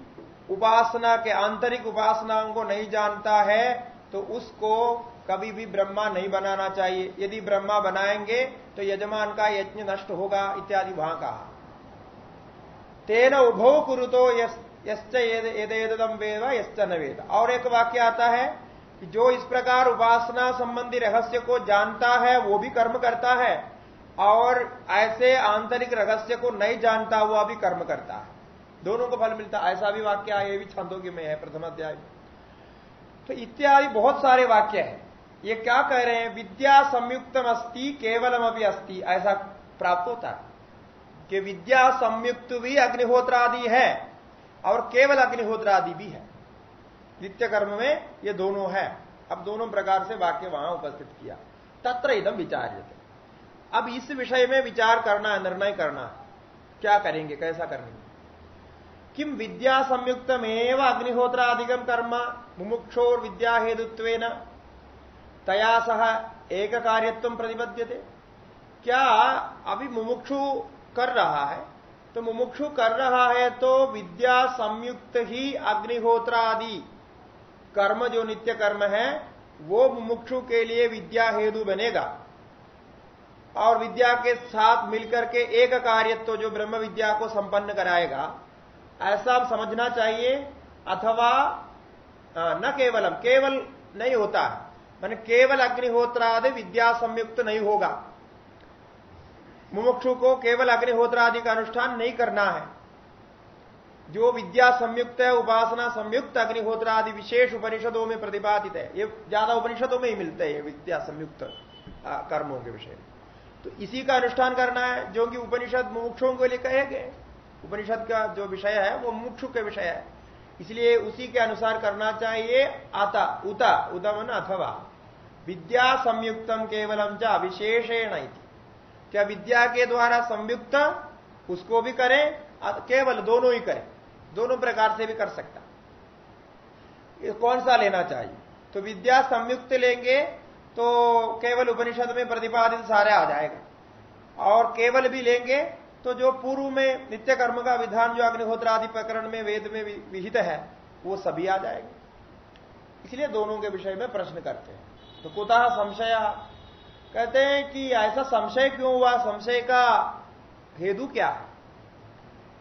उपासना के आंतरिक उपासनाओं को नहीं जानता है तो उसको कभी भी ब्रह्मा नहीं बनाना चाहिए। यदि ब्रह्मा बनाएँगे तो यजमान का यज्ञ नष्ट होगा, इत्यादि वहाँ कहा। तेन उभो कुरुतो एदेदम वेद, यश्च न वेद। और एक वाक्य आता है कि जो इस प्रकार उपासना संबंधी रहस्य को जानता है, वो भी कर्म करता है, और ऐसे आंतरिक रहस्य को नहीं जानता हुआ भी कर्म करता है। दोनों को फल मिलता है। ऐसा भी वाक्य है, ये भी छंदों में है, प्रथम अध्याय तो इत्यादि बहुत सारे वाक्य है। ये क्या कह रहे हैं? विद्या संयुक्तम अस्ति केवलम अभी अस्ति। ऐसा प्राप्त होता है। कि विद्या संयुक्त भी अग्निहोत्र आदि है और केवल अग्निहोत्र आदि भी है। नित्य कर्म में ये दोनों है। अब दोनों प्रकार से वाक्य वहाँ उपस्थित किया। तत्र इदम विचार्य अब इस विषय में विचार करना, निर्णय करना, क्या करेंगे, कैसा करेंगे? किम विद्या संयुक्त में अग्निहोत्राधिगम कर्म, मुमुक्षोर विद्या हेतुत्व तया सह एक कार्यत्व प्रतिबद्ध क्या अभी मुमुक्षु कर रहा है तो मुमुक्षु कर रहा है तो विद्या संयुक्त ही अग्निहोत्र आदि कर्म जो नित्य कर्म है, वो मुमुक्षु के लिए विद्या हेतु बनेगा। और विद्या के साथ मिलकर के एक कार्य तो जो ब्रह्म विद्या को संपन्न कराएगा, ऐसा आप समझना चाहिए, अथवा न केवलम, केवल नहीं होता है। मान केवल अग्निहोत्रादि विद्या संयुक्त नहीं होगा। मुमुक्षु को केवल अग्निहोत्र आदि का अनुष्ठान नहीं करना है। जो विद्या संयुक्त है, उपासना संयुक्त अग्निहोत्र आदि विशेष उपनिषदों में प्रतिपादित है, ये ज़्यादा उपनिषदों में ही मिलते हैं विद्या संयुक्त कर्मों के विषय तो इसी का अनुष्ठान करना है, जो कि उपनिषद मुमुक्षों के लिए कहे गए। उपनिषद का जो विषय है, वो मुमुक्षु के विषय है। इसलिए उसी के अनुसार करना चाहिए आता उता, उदमन अथवा। विद्या संयुक्तम केवलम च, विशेषेण क्या विद्या के द्वारा संयुक्त उसको भी करें केवल दोनों ही करें, दोनों प्रकार से भी कर सकता। कौन सा लेना चाहिए? तो विद्या संयुक्त लेंगे तो केवल उपनिषद में प्रतिपादित सारे आ जाएगा। और केवल भी लेंगे तो जो पूर्व में नित्य कर्म का विधान, जो अग्निहोत्र आदि प्रकरण में, वेद में विहित है, वो सभी आ जाएँगे। इसलिए दोनों के विषय में प्रश्न करते हैं। तो कुतः संशय कहते हैं कि ऐसा संशय क्यों हुआ? संशय का हेतु क्या है?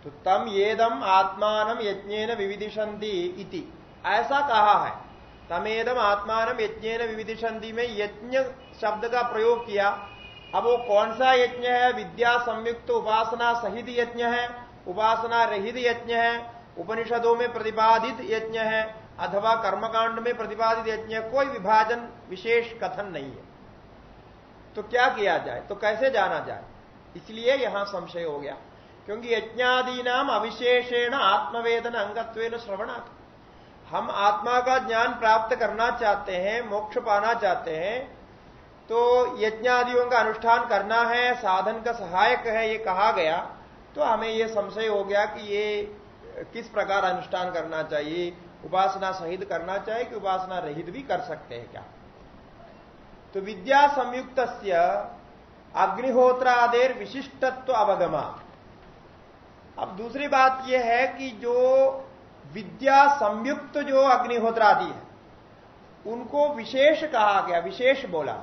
तो तम येदम आत्मान यज्ञ विविधिशंति इति। ऐसा कहा है। तमेदम आत्मान यज्ञ विविधिशंति में यज्ञ शब्द का प्रयोग किया। अब वो कौन सा यज्ञ है? विद्या संयुक्त उपासना सहित यज्ञ है, उपासना रहित यज्ञ है, उपनिषदों में प्रतिपादित यज्ञ है, अथवा कर्मकांड में प्रतिपादित यज्ञ कोई विभाजन, विशेष कथन नहीं है। तो क्या किया जाए? तो कैसे जाना जाए? इसलिए यहाँ संशय हो गया। क्योंकि यज्ञादि नाम अविशेषेण आत्मवेदन अंगत्व श्रवणात्। हम आत्मा का ज्ञान प्राप्त करना चाहते हैं, मोक्ष पाना चाहते हैं तो यज्ञादियों का अनुष्ठान करना है, साधन का सहायक है, ये कहा गया। तो हमें ये संशय हो गया कि ये किस प्रकार अनुष्ठान करना चाहिए, उपासना सहित करना चाहिए कि उपासना रहित भी कर सकते हैं क्या? तो विद्या संयुक्त अग्निहोत्रादेर विशिष्टत्व अवगमा। अब दूसरी बात यह है कि जो विद्या संयुक्त जो अग्निहोत्रादि है, उनको विशेष कहा गया, विशेष बोला।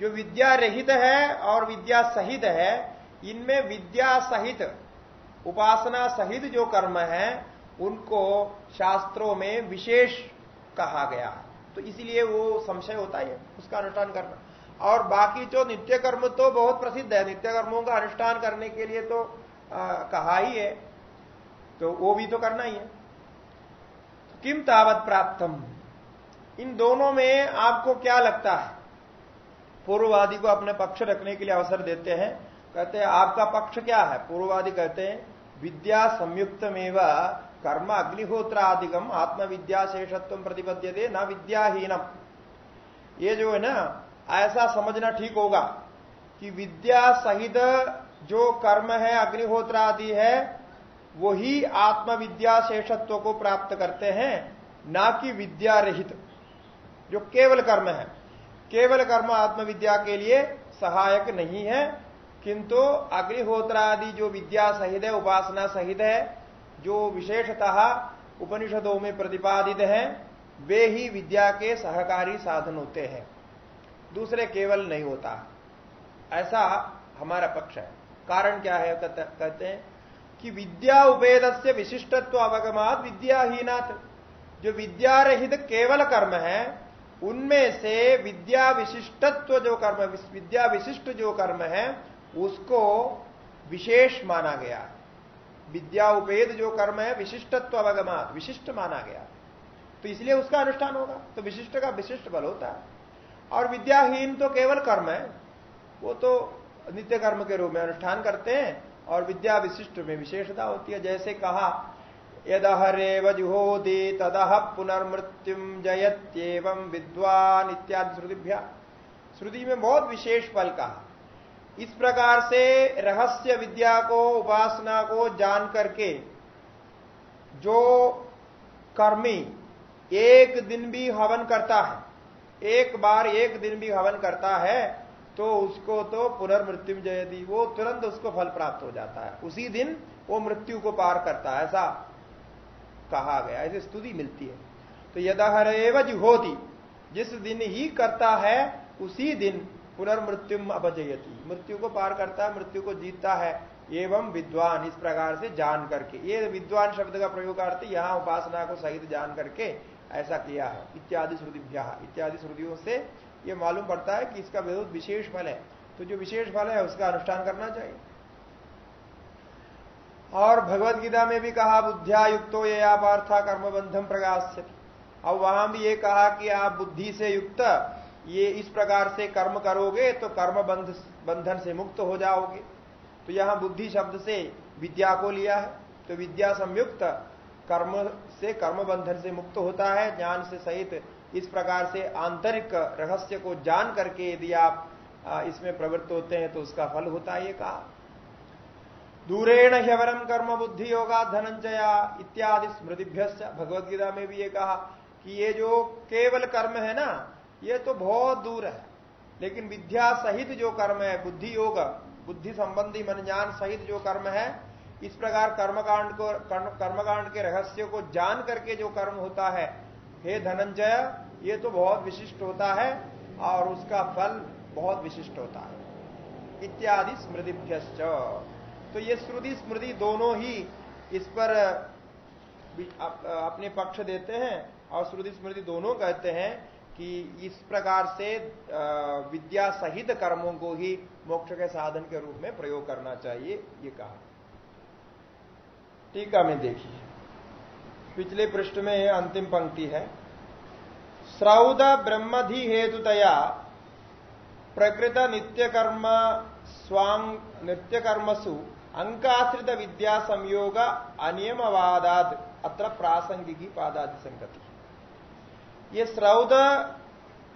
जो विद्या रहित है और विद्या सहित है, इनमें विद्या सहित, उपासना सहित जो कर्म है, उनको शास्त्रों में विशेष कहा गया। है तो इसीलिए वो संशय होता है उसका अनुष्ठान करना। और बाकी जो नित्य कर्म तो बहुत प्रसिद्ध है नित्य कर्मों का अनुष्ठान करने के लिए तो आ, कहा ही है तो वो भी तो करना ही है। किम तावत प्राप्तम? इन दोनों में आपको क्या लगता है? पूर्ववादी को अपने पक्ष रखने के लिए अवसर देते हैं कहते हैं आपका पक्ष क्या है? पूर्ववादी कहते हैं विद्या संयुक्त में कर्म अग्निहोत्रादिगम आत्मविद्या शेषत्व प्रतिपद्य दे न विद्याहीनम। ये जो है ना, ऐसा समझना ठीक होगा कि विद्या सहित जो कर्म है अग्निहोत्र आदि है, वही आत्मविद्या शेषत्व को प्राप्त करते हैं, ना कि विद्या रहित जो केवल कर्म है, केवल कर्म आत्मविद्या के लिए सहायक नहीं है, किंतु अग्निहोत्र आदि जो विद्या सहित है, उपासना सहित है जो विशेषतः उपनिषदों में प्रतिपादित है, वे ही विद्या के सहकारी साधन होते हैं। दूसरे केवल नहीं होता। ऐसा हमारा पक्ष है। कारण क्या है कहते हैं कि विद्या उपेद से विशिष्टत्व अवगमात विद्याहीनाथ जो विद्या रहित केवल कर्म है, उनमें से विद्या विशिष्टत्व जो कर्म विद्या विशिष्ट जो कर्म है, उसको विशेष माना गया। विद्या उपेद जो कर्म है, विशिष्टत्व अवगमान विशिष्ट माना गया। तो इसलिए उसका अनुष्ठान होगा। तो विशिष्ट का विशिष्ट बल होता है। और विद्याहीन तो केवल कर्म है। वो तो नित्य कर्म के रूप में अनुष्ठान करते हैं और विद्या विशिष्ट में विशेषता होती है। जैसे कहा, यदहरेव जुहोदी तदह पुनर्मृत्युम जयत्येवं विद्वान इत्यादि श्रुतिभ्या। श्रुति में बहुत विशेष फल कहा। इस प्रकार से रहस्य विद्या को, उपासना को जान करके जो कर्मी एक दिन भी हवन करता है, एक बार एक दिन भी हवन करता है तो उसको तो पुनर्मृत्यु जयदी वो तुरंत उसको फल प्राप्त हो जाता है। उसी दिन वो मृत्यु को पार करता है, ऐसा कहा गया, ऐसी स्तुति मिलती है। तो यदहरेव होती जिस दिन ही करता है, उसी दिन पुनर्मृत्युम अपजयती। मृत्यु को पार करता है, मृत्यु को जीतता है, एवं विद्वान इस प्रकार से जान करके। ये विद्वान शब्द का प्रयोग करते यहाँ उपासना को सहित जान करके ऐसा किया है। इत्यादि श्रुतिभ्या। इत्यादि श्रुतियों से यह मालूम पड़ता है कि इसका विरोध विशेष फल है। तो जो विशेष फल है, उसका अनुष्ठान करना चाहिए। और भगवत गीता में भी कहा बुद्धिया युक्तो ये आप पार्था कर्म बंधम प्रकाश अब वहाँ भी ये कहा कि आप बुद्धि से युक्त ये इस प्रकार से कर्म करोगे तो कर्म बंध, बंधन से मुक्त हो जाओगे। तो यहाँ बुद्धि शब्द से विद्या को लिया है। तो विद्या संयुक्त कर्म से, कर्म बंधन से मुक्त होता है। ज्ञान से सहित इस प्रकार से आंतरिक रहस्य को जान करके यदि आप इसमें प्रवृत्त होते हैं तो उसका फल होता है ये कहा। दूरेण ह्यवरम कर्म बुद्धि योगा धनंजया इत्यादि स्मृतिभ्य भगवदगीता में भी ये कहा कि ये जो केवल कर्म है ना ये तो बहुत दूर है। लेकिन विद्या सहित जो कर्म है, बुद्धि योग, बुद्धि संबंधी मन ज्ञान सहित जो कर्म है, इस प्रकार कर्मकांड को कर्मकांड के रहस्य को जान करके जो कर्म होता है, हे धनंजय, ये तो बहुत विशिष्ट होता है और उसका फल बहुत विशिष्ट होता है। इत्यादि स्मृतिभ्य तो ये श्रुति स्मृति दोनों ही इस पर अपने पक्ष देते हैं और श्रुति स्मृति दोनों कहते हैं कि इस प्रकार से विद्या सहित कर्मों को ही मोक्ष के साधन के रूप में प्रयोग करना चाहिए, ये कहा। टीका में देखिए। पिछले पृष्ठ में अंतिम पंक्ति है। श्रौद ब्रह्मधि हेतुतया प्रकृत नित्य कर्म स्वांग नित्य कर्मसु अंकाश्रित विद्या संयोग अनियमवादाद, अत्र प्रासंगिकी पादादि संगति ये श्रौद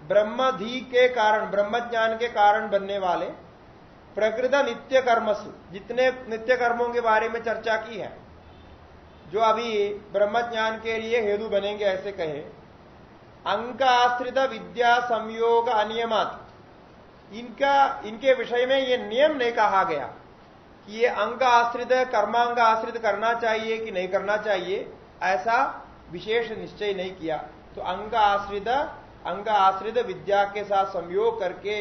ब्रह्मधि के कारण, ब्रह्मज्ञान के कारण बनने वाले प्रकृत नित्य कर्मसु जितने नित्य कर्मों के बारे में चर्चा की है, जो अभी ब्रह्म ज्ञान के लिए हेतु बनेंगे ऐसे कहे अंक आश्रित विद्या संयोग अनियमात। इनका, इनके विषय में ये नियम नहीं कहा गया कि ये अंग आश्रित, कर्मांग आश्रित करना चाहिए कि नहीं करना चाहिए, ऐसा विशेष निश्चय नहीं किया। तो अंग आश्रित अंग आश्रित विद्या के साथ संयोग करके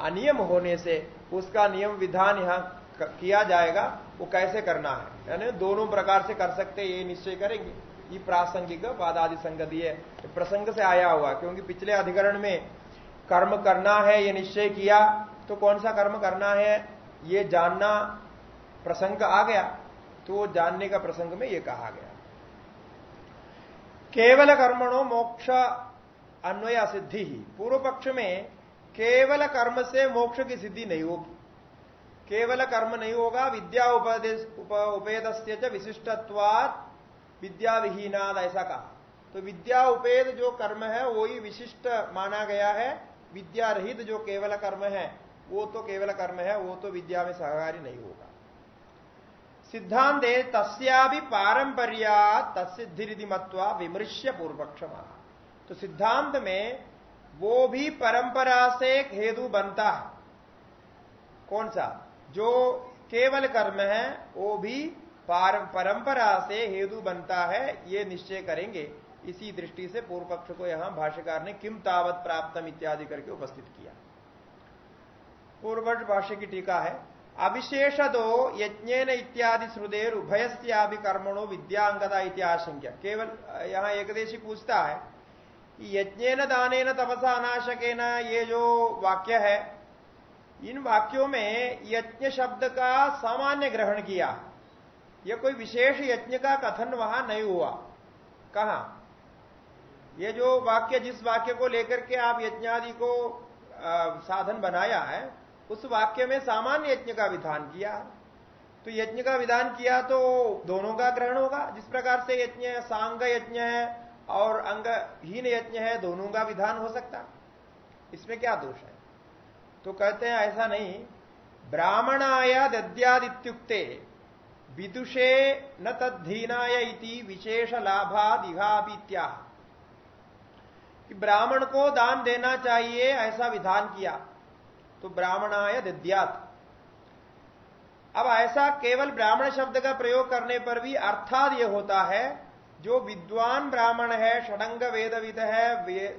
अनियम होने से उसका नियम विधान यहाँ किया जाएगा, वो कैसे करना है? यानी दोनों प्रकार से कर सकते ये निश्चय करेंगे। ये प्रासंगिक आदि संगति है प्रसंग से आया हुआ क्योंकि पिछले अधिकरण में कर्म करना है, ये निश्चय किया तो कौन सा कर्म करना है? ये जानना प्रसंग आ गया तो जानने का प्रसंग में ये कहा गया। केवल कर्मणों मोक्ष अन्वय सिद्धि ही पूर्व पक्ष में केवल कर्म से मोक्ष की सिद्धि नहीं होगी। केवल कर्म नहीं होगा, विद्या उपदेश उपेद से विशिष्टत्वाद विद्या विहीनाद ऐसा कहा। तो विद्या उपेद जो कर्म है वो ही विशिष्ट माना गया है। विद्या रहित जो केवल कर्म है, वो तो केवल कर्म है, वो तो विद्या में सहकारी नहीं होगा। सिद्धांत तस्या पारंपरिया तत्सिद्धि मत्वा विमृश्य पूर्वपक्ष तो सिद्धांत में वो भी परंपरा से हेतु बनता है। कौन सा? जो केवल कर्म है, वो भी परंपरा से हेतु बनता है, ये निश्चय करेंगे। इसी दृष्टि से पूर्व पक्ष को यहाँ भाष्यकार ने किम तावत प्राप्तम इत्यादि करके उपस्थित किया। पूर्व भाष्य की टीका है। अविशेष दो यज्ञ इत्यादि श्रुदेर उभयस्याभि कर्मणो विद्यांगता इत्याशंक्य केवल यहाँ एकदेशी पूछता है कि यज्ञ दान तपसा अनाशक ये जो वाक्य है इन वाक्यों में यज्ञ शब्द का सामान्य ग्रहण किया। यह कोई विशेष यज्ञ का कथन वहाँ नहीं हुआ। कहा? ये जो वाक्य जिस वाक्य को लेकर के आप यज्ञादि को आ, साधन बनाया है उस वाक्य में सामान्य यज्ञ का विधान किया। तो यज्ञ का विधान किया तो दोनों का ग्रहण होगा। जिस प्रकार से यज्ञ है, सांग यज्ञ है और अंगहीन यज्ञ है, दोनों का विधान हो सकता। इसमें क्या दोष है? तो कहते हैं, ऐसा नहीं। ब्राह्मणाय दद्यादित्युक्ते, विदुषे न तद्धीनाय इति विशेष लाभादिघापित्या ब्राह्मण को दान देना चाहिए, ऐसा विधान किया। तो ब्राह्मणाय दद्यात। अब ऐसा केवल ब्राह्मण शब्द का प्रयोग करने पर भी अर्थात यह होता है, जो विद्वान ब्राह्मण है, षडंग वेदविद है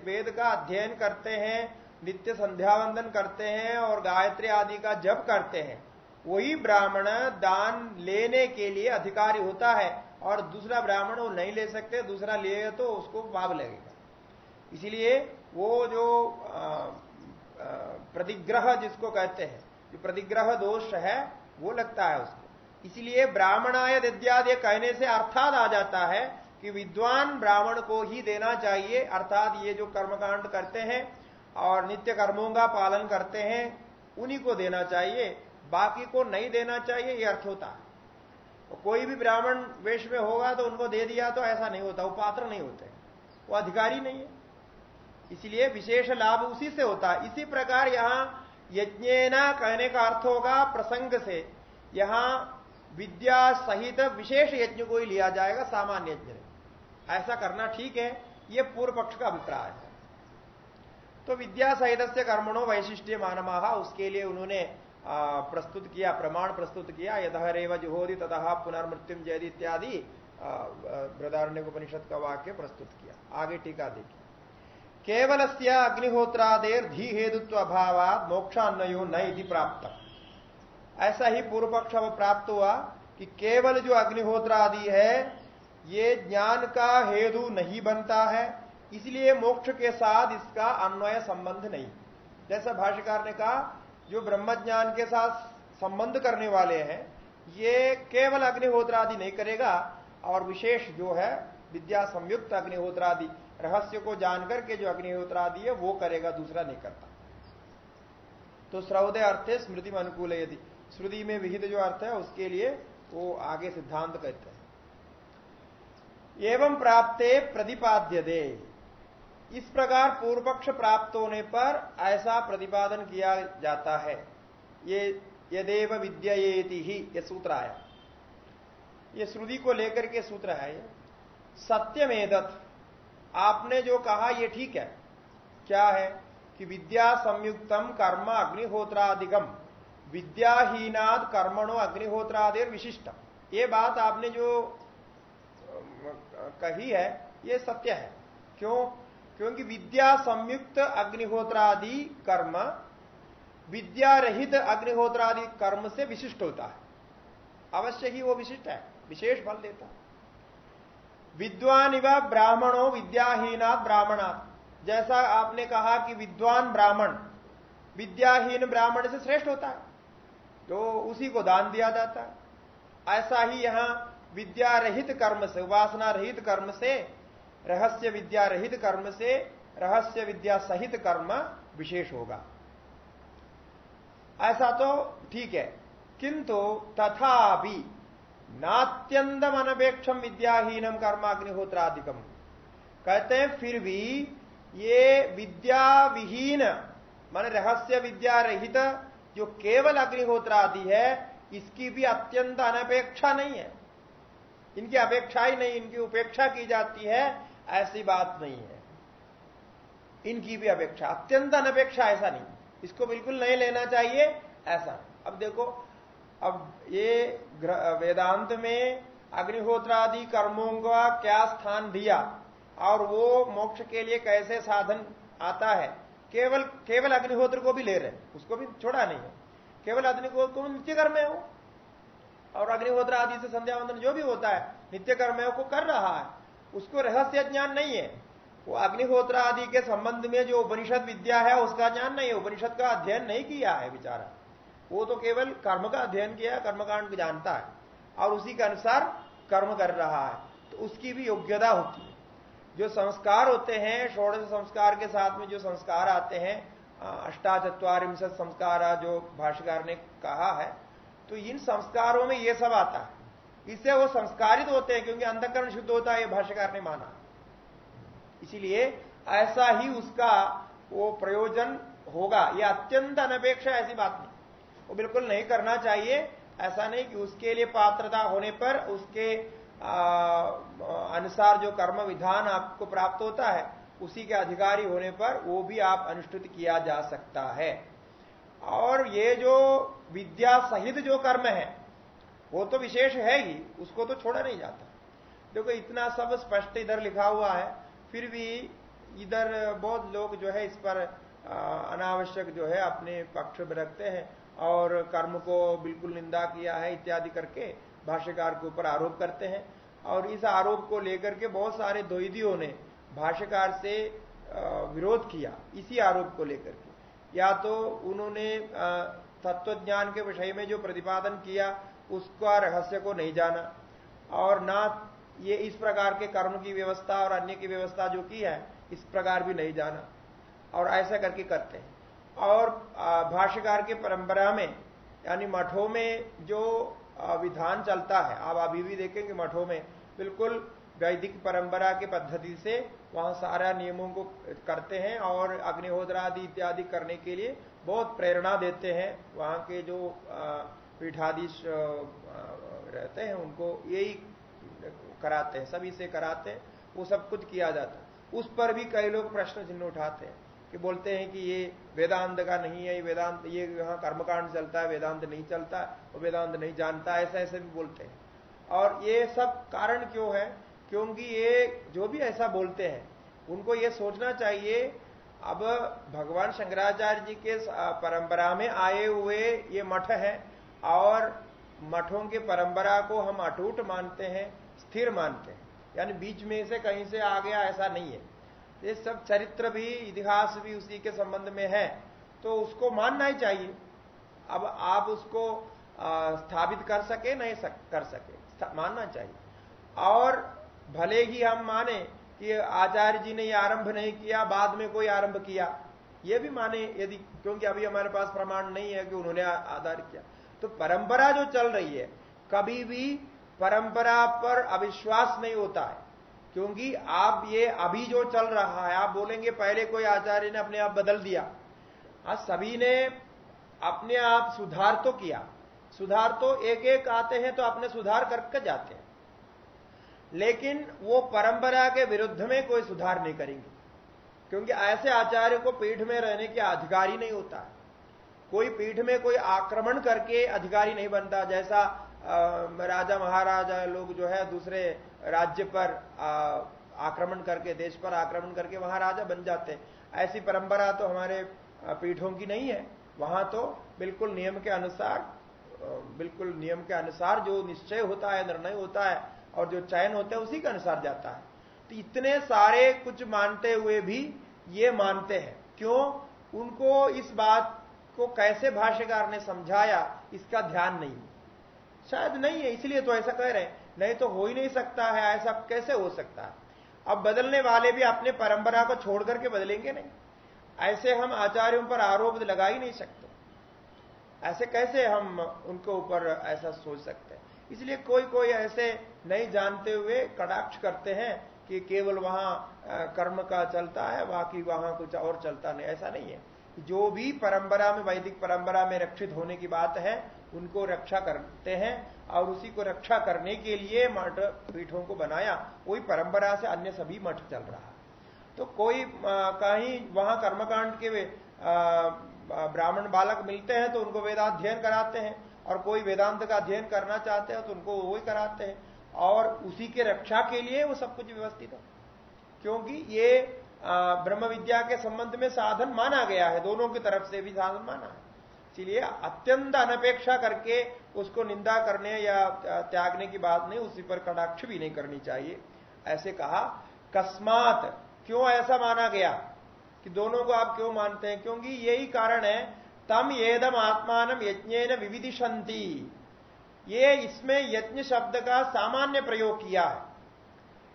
वेद का अध्ययन करते हैं, नित्य संध्या वंदन करते हैं और गायत्री आदि का जप करते हैं, वही ब्राह्मण दान लेने के लिए अधिकारी होता है और दूसरा ब्राह्मण वो नहीं ले सकते, दूसरा ले तो उसको पाप लगेगा। इसीलिए वो जो प्रतिग्रह जिसको कहते हैं, जो प्रतिग्रह दोष है, वो लगता है उसको। इसलिए ब्राह्मणाय इत्यादि कहने से अर्थात आ जाता है कि विद्वान ब्राह्मण को ही देना चाहिए, अर्थात ये जो कर्मकांड करते हैं और नित्य कर्मों का पालन करते हैं, उन्हीं को देना चाहिए, बाकी को नहीं देना चाहिए, ये अर्थ होता है। कोई भी ब्राह्मण वेश में होगा तो उनको दे दिया तो ऐसा नहीं होता, वो पात्र नहीं होते, वो अधिकारी नहीं है। इसलिए विशेष लाभ उसी से होता है। इसी प्रकार यहाँ यज्ञना कहने का अर्थ होगा प्रसंग से। यहाँ विद्या सहित विशेष यज्ञ को ही लिया जाएगा, सामान्य यज्ञ ऐसा करना ठीक है यह पूर्व पक्ष का अभिप्राय है। तो विद्या सहित से कर्मणों वैशिष्ट्य मानमाहा उसके लिए उन्होंने प्रस्तुत किया, प्रमाण प्रस्तुत किया यथहरेव जुहोदी तथा पुनर्मृत्युम जयदी इत्यादि बृदारण्य उपनिषद का वाक्य प्रस्तुत किया। आगे टीका देखिए। केवल से अग्निहोत्रादेर धी हेतुत्व अभाव मोक्षान्वयो न प्राप्त ऐसा ही पूर्व पक्ष अब प्राप्त हुआ कि केवल जो अग्निहोत्र आदि है, ये ज्ञान का हेतु नहीं बनता है, इसलिए मोक्ष के साथ इसका अन्वय संबंध नहीं। जैसा भाष्यकार ने कहा, जो ब्रह्म ज्ञान के साथ संबंध करने वाले हैं, ये केवल अग्निहोत्र आदि नहीं करेगा, और विशेष जो है, विद्या संयुक्त अग्निहोत्र आदि रहस्य को जानकर के जो अग्निहोत्र आदि है, वो करेगा, दूसरा नहीं करता। तो श्रौदय अर्थ है, स्मृति में अनुकूल है यदि। श्रुति में विहित जो अर्थ है, उसके लिए वो आगे सिद्धांत कहते हैं। एवं प्राप्ते प्रतिपाद्य दे इस प्रकार पूर्व पक्ष प्राप्त होने पर ऐसा प्रतिपादन किया जाता है। ये यदेव विद्येति ही, ये सूत्र आया। ये श्रुति को लेकर के सूत्र है सत्यमेदत आपने जो कहा, ये ठीक है। क्या है कि विद्या संयुक्तम कर्म अग्निहोत्रादिगम। विद्याहीनाद कर्मणो अग्निहोत्रादिर विशिष्ट ये बात आपने जो कही है, ये सत्य है। क्यों? क्योंकि विद्या संयुक्त अग्निहोत्रादि कर्म विद्या रहित अग्निहोत्रादि कर्म से विशिष्ट होता है। अवश्य ही वो विशिष्ट है, विशेष फल देता है। विद्वान इव ब्राह्मणों विद्याहीनात ब्राह्मणात। जैसा आपने कहा कि विद्वान ब्राह्मण, विद्याहीन ब्राह्मण से श्रेष्ठ होता है तो उसी को दान दिया जाता है। ऐसा ही यहाँ विद्या रहित कर्म से उपासना रहित कर्म से, रहस्य विद्या रहित कर्म से, रहस्य विद्या सहित कर्म विशेष होगा। ऐसा तो ठीक है, किंतु तथापि नात्यंतम अनपेक्षम विद्याहीनम कर्माग्निहोत्राधिकम कहते हैं, फिर भी ये विद्या विहीन मान रहस्य विद्या रहित जो केवल अग्निहोत्र आदि है, इसकी भी अत्यंत अनपेक्षा नहीं है। इनकी अपेक्षा ही नहीं, इनकी उपेक्षा की जाती है, ऐसी बात नहीं है। इनकी भी अपेक्षा, अत्यंत अनपेक्षा ऐसा नहीं। इसको बिल्कुल नहीं लेना चाहिए, ऐसा। अब देखो अब ये वेदांत में अग्निहोत्र आदि कर्मों का क्या स्थान दिया और वो मोक्ष के लिए कैसे साधन आता है? केवल केवल अग्निहोत्र को भी ले रहे उसको भी छोड़ा नहीं है। केवल अग्निहोत्र को नित्य कर्म है वो। और अग्निहोत्र आदि से संध्या वंदन जो भी होता है, नित्य कर्म को कर रहा है। उसको रहस्य ज्ञान नहीं है। वो अग्निहोत्र आदि के संबंध में जो उपनिषद विद्या है, उसका ज्ञान नहीं है। उपनिषद का अध्ययन नहीं किया है बेचारा। वो तो केवल कर्म का अध्ययन किया कर्मकांड को जानता है, और उसी के अनुसार कर्म कर रहा है तो उसकी भी योग्यता होती है। जो संस्कार होते हैं, षोड़श संस्कार के साथ में जो संस्कार आते हैं अष्टाचत्वारिंशत संस्कार, जो भाष्यकार ने कहा है तो इन संस्कारों में ये सब आता है। इससे वो संस्कारित होते हैं, क्योंकि अंधकरण शुद्ध होता है, ये भाष्यकार ने माना। इसीलिए ऐसा ही उसका वो प्रयोजन होगा। ये अत्यंत अनपेक्षा ऐसी बात नहीं। वो बिल्कुल नहीं करना चाहिए। ऐसा नहीं कि उसके लिए पात्रता होने पर उसके अनुसार जो कर्म विधान आपको प्राप्त होता है, उसी के अधिकारी होने पर वो भी आप अनुष्ठित किया जा सकता है। और ये जो विद्या सहित जो कर्म है, वो तो विशेष है ही, उसको तो छोड़ा नहीं जाता। देखो, इतना सब स्पष्ट इधर लिखा हुआ है, फिर भी इधर बहुत लोग जो है इस पर अनावश्यक जो है अपने पक्ष में रखते हैं। और कर्म को बिल्कुल निंदा किया है इत्यादि करके भाष्यकार के ऊपर आरोप करते हैं। और इस आरोप को लेकर के बहुत सारे द्वैदियों ने भाष्यकार से विरोध किया इसी आरोप को लेकर के। या तो उन्होंने तत्वज्ञान के विषय में जो प्रतिपादन किया उसका रहस्य को नहीं जाना और ना ये इस प्रकार के कर्म की व्यवस्था और अन्य की व्यवस्था जो की है इस प्रकार भी नहीं जाना और ऐसा करके करते हैं। और भाष्यकार के परंपरा में, यानी मठों में जो विधान चलता है, आप अभी भी देखेंगे मठों में, बिल्कुल वैदिक परंपरा के पद्धति से वहाँ सारा नियमों को करते हैं और अग्निहोत्र आदि इत्यादि करने के लिए बहुत प्रेरणा देते हैं। वहाँ के जो पीठाधीश रहते हैं, उनको यही कराते हैं, सभी से कराते हैं, वो सब कुछ किया जाता है। उस पर भी कई लोग प्रश्न चिन्ह उठाते हैं। कि बोलते हैं कि ये वेदांत का नहीं है, ये वेदांत, ये यहाँ कर्मकांड चलता है, वेदांत नहीं चलता वो वेदांत नहीं जानता, ऐसा ऐसे भी बोलते हैं। और ये सब कारण क्यों है? क्योंकि ये जो भी ऐसा बोलते हैं, उनको ये सोचना चाहिए, अब भगवान शंकराचार्य जी के परंपरा में आए हुए ये मठ है, और मठों के परंपरा को हम अटूट मानते हैं, स्थिर मानते हैं। यानी बीच में से कहीं से आ गया, ऐसा नहीं है। ये सब चरित्र भी इतिहास भी उसी के संबंध में है। तो उसको मानना ही चाहिए। अब आप उसको स्थापित कर सके नहीं सक, कर सके। मानना चाहिए। और भले ही हम माने कि आचार्य जी ने यह आरंभ नहीं किया बाद में कोई आरंभ किया यह भी माने यदि क्योंकि अभी हमारे पास प्रमाण नहीं है कि उन्होंने आधार किया। तो परंपरा जो चल रही है कभी भी परंपरा पर अविश्वास नहीं होता है। क्योंकि आप ये अभी जो चल रहा है, आप बोलेंगे पहले कोई आचार्य ने अपने आप बदल दिया। आज सभी ने अपने आप सुधार तो किया। सुधार तो एक एक आते हैं तो अपने सुधार करके जाते हैं। लेकिन वो परंपरा के विरुद्ध में कोई सुधार नहीं करेंगे। क्योंकि ऐसे आचार्य को पीठ में रहने के अधिकारी नहीं होता। कोई पीठ में कोई आक्रमण करके अधिकारी नहीं बनता। जैसा राजा महाराजा लोग जो है, दूसरे राज्य पर आक्रमण करके, देश पर आक्रमण करके वहाँ राजा बन जाते ऐसी परंपरा तो हमारे पीठों की नहीं है। वहाँ तो बिल्कुल नियम के अनुसार बिल्कुल नियम के अनुसार जो निश्चय होता है, निर्णय होता है, और जो चयन होता है, उसी के अनुसार जाता है। तो इतने सारे कुछ मानते हुए भी ये मानते हैं। क्यों? उनको इस बात को कैसे भाष्यकार ने समझाया, इसका ध्यान नहीं शायद नहीं है, इसलिए तो ऐसा कह रहे हैं। नहीं तो हो ही नहीं सकता है, ऐसा कैसे हो सकता है? अब बदलने वाले भी अपने परंपरा को छोड़ करके बदलेंगे नहीं। ऐसे हम आचार्यों पर आरोप लगा ही नहीं सकते। ऐसे कैसे हम उनके ऊपर ऐसा सोच सकते हैं? इसलिए कोई कोई ऐसे नहीं जानते हुए कटाक्ष करते हैं कि केवल वहाँ कर्म का चलता है, बाकी वहाँ कुछ और चलता नहीं, ऐसा नहीं है। जो भी परंपरा में, वैदिक परंपरा में रक्षित होने की बात है, उनको रक्षा करते हैं और उसी को रक्षा करने के लिए मठ पीठों को बनाया। वही परंपरा से अन्य सभी मठ चल रहा। तो कोई कहीं वहाँ कर्मकांड के ब्राह्मण बालक मिलते हैं तो उनको वेदाध्ययन कराते हैं और कोई वेदांत का अध्ययन करना चाहते हैं तो उनको वही कराते हैं और उसी के रक्षा के लिए वो सब कुछ व्यवस्थित है। क्योंकि ये ब्रह्म विद्या के संबंध में साधन माना गया है। दोनों की तरफ़ से भी साधन माना है। इसलिए अत्यंत अनपेक्षा करके उसको निंदा करने या त्यागने की बात नहीं, उसी पर कटाक्ष भी नहीं करनी चाहिए। ऐसे कहा, कस्मात क्यों ऐसा माना गया? कि दोनों को आप क्यों मानते हैं? क्योंकि यही कारण है, तम येदम आत्मान यज्ञ विविधिशंति ये इसमें यज्ञ शब्द का सामान्य प्रयोग किया है।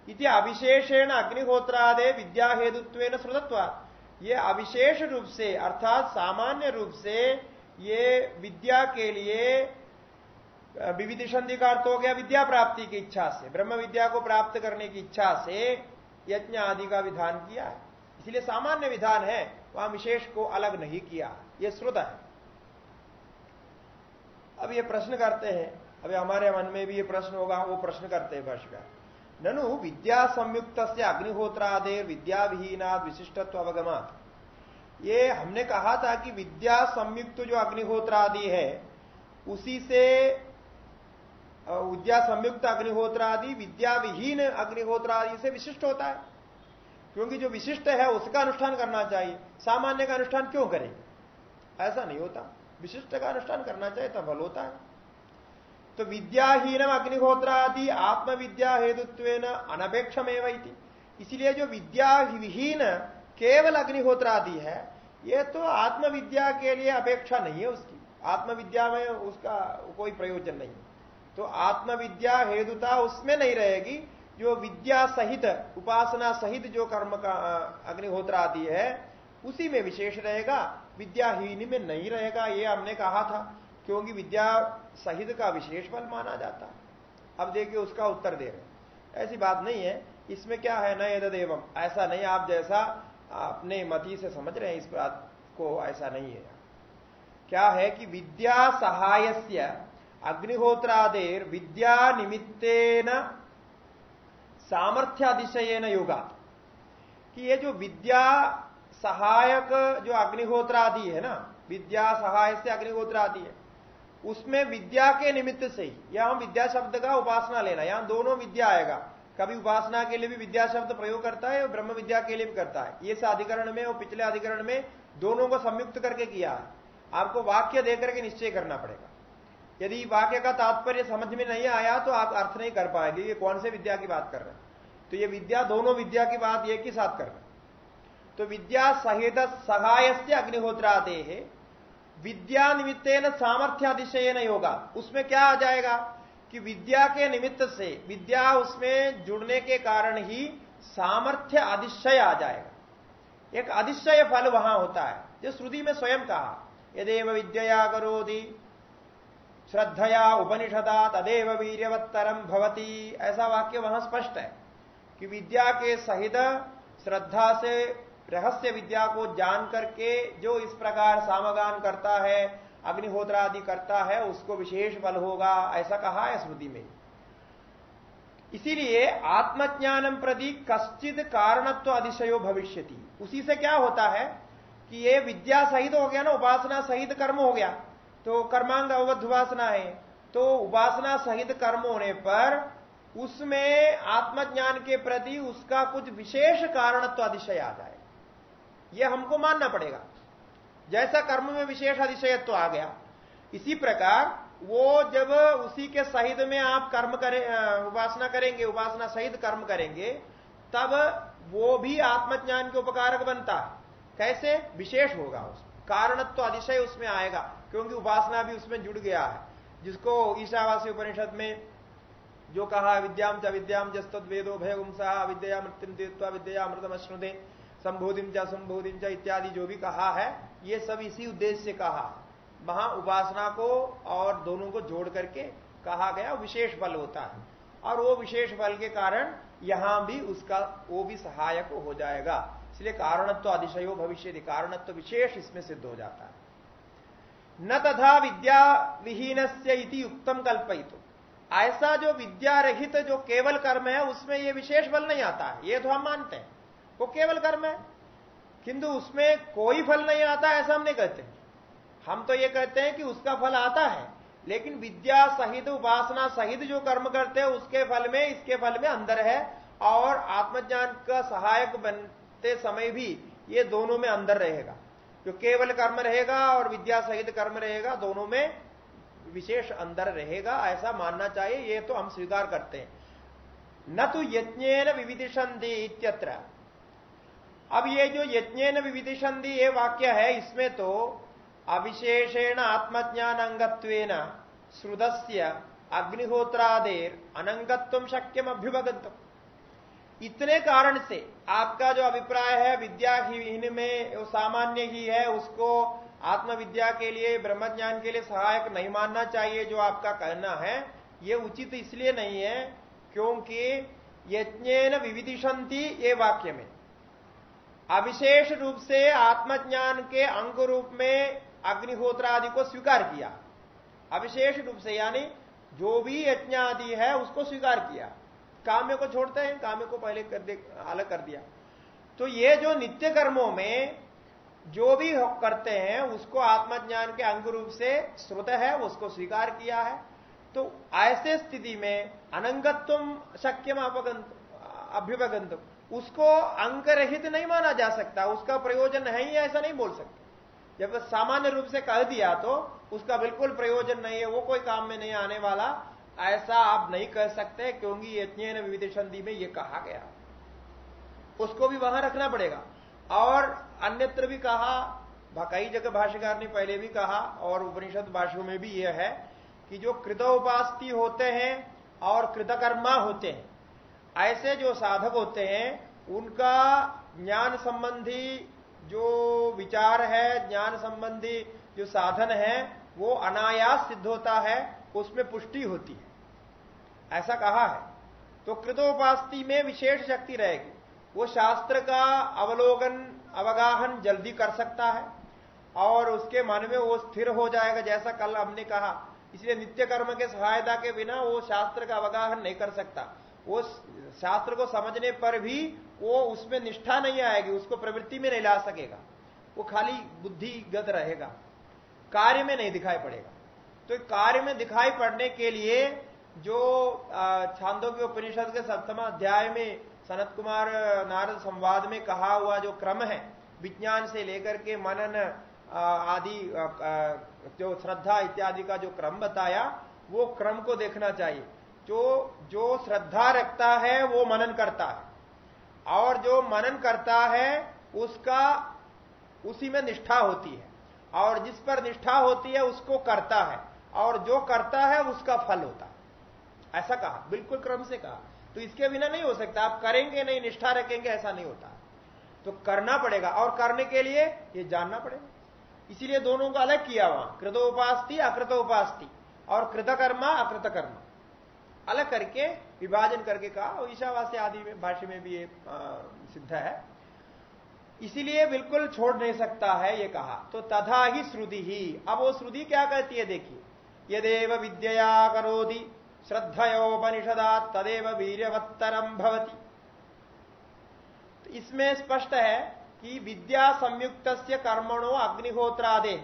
इति अविशेषेण अग्निहोत्रादे विद्या हेतुत्व श्रुतत्वा ये अविशेष रूप से, अर्थात सामान्य रूप से, ये विद्या के लिए विविधिशंति का अर्थ हो गया विद्या प्राप्ति की इच्छा से, ब्रह्म विद्या को प्राप्त करने की इच्छा से यज्ञ आदि का विधान किया है। इसलिए सामान्य विधान है, वहाँ विशेष को अलग नहीं किया। यह श्रुत है। अब ये प्रश्न करते हैं। अभी हमारे मन में भी ये प्रश्न होगा, वो प्रश्न करते हैं भाषिका ननु विद्या संयुक्त से अग्निहोत्रादेर विद्या विहीनाद विशिष्टत्व अवगमात ये हमने कहा था कि विद्या संयुक्त जो अग्निहोत्रादि है, उसी से विद्या संयुक्त अग्निहोत्रादि विद्या विहीन अग्निहोत्रादि से विशिष्ट होता है। क्योंकि जो विशिष्ट है, उसका अनुष्ठान करना चाहिए। सामान्य का अनुष्ठान क्यों करें? ऐसा नहीं होता। विशिष्ट का अनुष्ठान करना चाहिए, तब फल होता है। तो विद्याहीनम अग्निहोत्रादि आत्मविद्या हेतुत्व अनपेक्षमेव इसलिए जो विद्या विहीन केवल अग्निहोत्रादि है, ये तो आत्मविद्या के लिए अपेक्षा नहीं है उसकी। आत्मविद्या में उसका कोई प्रयोजन नहीं। तो आत्मविद्या हेतुता उसमें नहीं रहेगी, जो विद्या सहित, उपासना सहित जो कर्म का अग्निहोत्र आदि है, उसी में विशेष रहेगा। विद्याहीन में नहीं रहेगा, ये हमने कहा था। क्योंकि विद्या सहित का विशेष फल माना जाता है। अब देखिए उसका उत्तर दे रहे ऐसी बात नहीं है, इसमें क्या है न एवं ऐसा नहीं, आप जैसा अपने मती से समझ रहे हैं इस बात को, ऐसा नहीं है। क्या है कि विद्या सहायस्य अग्निहोत्रादेर विद्या निमित्तेन सामर्थ्य अधिशयन योगा कि ये जो विद्या सहायक जो अग्निहोत्र आदि है ना, विद्या सहाय से अग्निहोत्र आदि है उसमें विद्या के निमित्त से ही यहाँ विद्या शब्द का उपासना लेना यहाँ दोनों विद्या आएगा। कभी उपासना के लिए भी विद्या शब्द प्रयोग करता है, और ब्रह्म विद्या के लिए भी करता है। ये अधिकरण में और पिछले अधिकरण में दोनों को संयुक्त करके किया है। आपको वाक्य देकर के निश्चय करना पड़ेगा। यदि वाक्य का तात्पर्य समझ में नहीं आया तो आप अर्थ नहीं कर पाएँगे। ये कौन से विद्या की बात कर रहे हैं? तो ये विद्या, दोनों विद्या की बात एक ही साथ कर रहे तो विद्या सहित सहाय से अग्निहोत्रादे है विद्या निमित्तेन सामर्थ्यातिशयन योगा। उसमें क्या आ जाएगा? कि विद्या के निमित्त से, विद्या उसमें जुड़ने के कारण ही सामर्थ्य अधिशय आ जाएगा। एक अधिशय फल वहाँ होता है, जो श्रुति में स्वयं कहा, यदेव विद्या करोदी श्रद्धया उपनिषदा, तदेव वीरवत्तरम भवती। ऐसा वाक्य वहाँ स्पष्ट है कि विद्या के सहित श्रद्धा से रहस्य विद्या को जान करके जो इस प्रकार सामगान करता है अग्निहोत्र आदि करता है, उसको विशेष बल होगा, ऐसा कहा है स्मृति में। इसीलिए आत्मज्ञानम प्रति कश्चित कारणत्व अधिशयो भविष्यति। उसी से क्या होता है कि ये विद्या सहित हो गया ना, उपासना सहित कर्म हो गया तो कर्मांग अवध उपासना है तो उपासना सहित कर्म होने पर उसमें आत्मज्ञान के प्रति उसका कुछ विशेष कारणत्व अतिशय आ जाए। यह हमको मानना पड़ेगा। जैसा कर्म में विशेष अधिशयत्व आ गया, इसी प्रकार वो जब उसी के सहित में आप कर्म करें उपासना करेंगे, उपासना सहित कर्म करेंगे, तब वो भी आत्मज्ञान के उपकारक बनता। है कैसे? विशेष होगा उस। कारणत्व अधिशय उसमें आएगा, क्योंकि उपासना भी उसमें जुड़ गया है। जिसको ईशावासी उपनिषद में जो कहा विद्याम च विद्याम जस्तद वेदो भय उमसा विद्या मृत्यु देत्वा विद्या अमृतम अश्नुदे संबोधिम च संबोधिम च इत्यादि जो भी कहा है, ये सब इसी उद्देश्य से कहा। वहाँ उपासना को और दोनों को जोड़ करके कहा गया, विशेष बल होता है। और वो विशेष बल के कारण यहाँ भी उसका, वो भी सहायक हो जाएगा। इसलिए कारणत्व अधिशयो भविष्य कारणत्व तो विशेष इसमें सिद्ध हो जाता है। न तथा विद्या विहीन से उत्तम कल्पित ऐसा जो विद्या रहित जो केवल कर्म है, उसमें यह विशेष बल नहीं आता है। ये तो हम मानते हैं। वो केवल कर्म है। किंतु उसमें कोई फल नहीं आता, ऐसा हम नहीं कहते। हम तो ये कहते हैं कि उसका फल आता है, लेकिन विद्या सहित, उपासना सहित जो कर्म करते हैं, उसके फल में, इसके फल में अंदर है, और आत्मज्ञान का सहायक बनते समय भी ये दोनों में अंदर रहेगा। जो केवल कर्म रहेगा और विद्या सहित कर्म रहेगा, दोनों में विशेष अंदर रहेगा, ऐसा मानना चाहिए, ये तो हम स्वीकार करते हैं। न तो यज्ञ विविधिशंधि इत्यत्र। अब ये जो यज्ञ विविधिशंधि ये वाक्य है, इसमें तो अविशेषेण आत्मज्ञान अंगत्वेन श्रुदस्य अग्निहोत्रादेर अनंगत्व शक्यम अभ्युपगतम इतने कारण से आपका जो अभिप्राय है, विद्या ही में वो सामान्य ही है, उसको आत्मविद्या के लिए, ब्रह्मज्ञान के लिए सहायक नहीं मानना चाहिए जो आपका कहना है, ये उचित इसलिए नहीं है, क्योंकि यज्ञ विविधिशंति ये वाक्य में। अविशेष रूप से आत्मज्ञान के अंग रूप में अग्निहोत्र आदि को स्वीकार किया। अविशेष रूप से यानी जो भी यज्ञ आदि है, उसको स्वीकार किया। काम्य को छोड़ते हैं, काम्य को पहले कर दे, अलग कर दिया। तो ये जो नित्य कर्मों में जो भी करते हैं, उसको आत्मज्ञान के अंग रूप से श्रुत है, उसको स्वीकार किया है। तो ऐसे स्थिति में अनंगत्व शक्यम अपगंत अभ्युपगंत उसको अंक रहित नहीं माना जा सकता, उसका प्रयोजन है ही, ऐसा नहीं बोल सकते। जब सामान्य रूप से कह दिया तो उसका बिल्कुल प्रयोजन नहीं है, वो कोई काम में नहीं आने वाला। ऐसा आप नहीं कह सकते, क्योंकि यज्ञ विविध संधि में ये कहा गया। उसको भी वहाँ रखना पड़ेगा। और अन्यत्र भी कहा कई जगह भाष्यकार ने पहले भी कहा, और उपनिषद भाषियों में भी यह है कि जो कृत कृतोपास्ती होते हैं और कृतकर्मा होते हैं ऐसे जो साधक होते हैं, उनका ज्ञान संबंधी जो विचार है, ज्ञान संबंधी जो साधन है, वो अनायास सिद्ध होता है, उसमें पुष्टि होती है। ऐसा कहा है। तो कृतोपास्ति में विशेष शक्ति रहेगी। वो शास्त्र का अवलोकन, अवगाहन जल्दी कर सकता है और उसके मन में वो स्थिर हो जाएगा, जैसा कल हमने कहा। इसलिए नित्य कर्म के सहायता के बिना वो शास्त्र का अवगाहन नहीं कर सकता। वो शास्त्र को समझने पर भी वो उसमें निष्ठा नहीं आएगी, उसको प्रवृत्ति में नहीं ला सकेगा। वो खाली बुद्धिगत रहेगा, कार्य में नहीं दिखाई पड़ेगा। तो कार्य में दिखाई पड़ने के लिए जो छांदों के उपनिषद के सप्तम अध्याय में सनत कुमार नारद संवाद में कहा हुआ जो क्रम है, विज्ञान से लेकर के मनन आदि जो श्रद्धा इत्यादि का जो क्रम बताया, वो क्रम को देखना चाहिए। जो जो श्रद्धा रखता है, वो मनन करता है। और जो मनन करता है, उसका, उसी में निष्ठा होती है। और जिस पर निष्ठा होती है, उसको करता है। और जो करता है, उसका फल होता है। ऐसा कहा, बिल्कुल क्रम से कहा। तो इसके बिना नहीं हो सकता। आप करेंगे नहीं, निष्ठा रखेंगे, ऐसा नहीं होता। तो करना पड़ेगा। और करने के लिए ये जानना पड़ेगा। इसीलिए दोनों को अलग किया वहाँ। कृतोपास्ति अकृतोपास्ति और कृतकर्मा, अकृतकर्मा। अलग करके विभाजन करके कहा, और ईशावास्य आदि में, भाष्य में भी ये सिद्ध है। इसीलिए बिल्कुल छोड़ नहीं सकता है ये कहा। तो तथा ही श्रुति ही। अब वो श्रुति क्या कहती है, देखिए। यदेव विद्या करोति श्रद्धयोपनिषदा तदेव वीरवत्तरम भवती। तो इसमें स्पष्ट है कि विद्या संयुक्त कर्मणों अग्निहोत्रादे।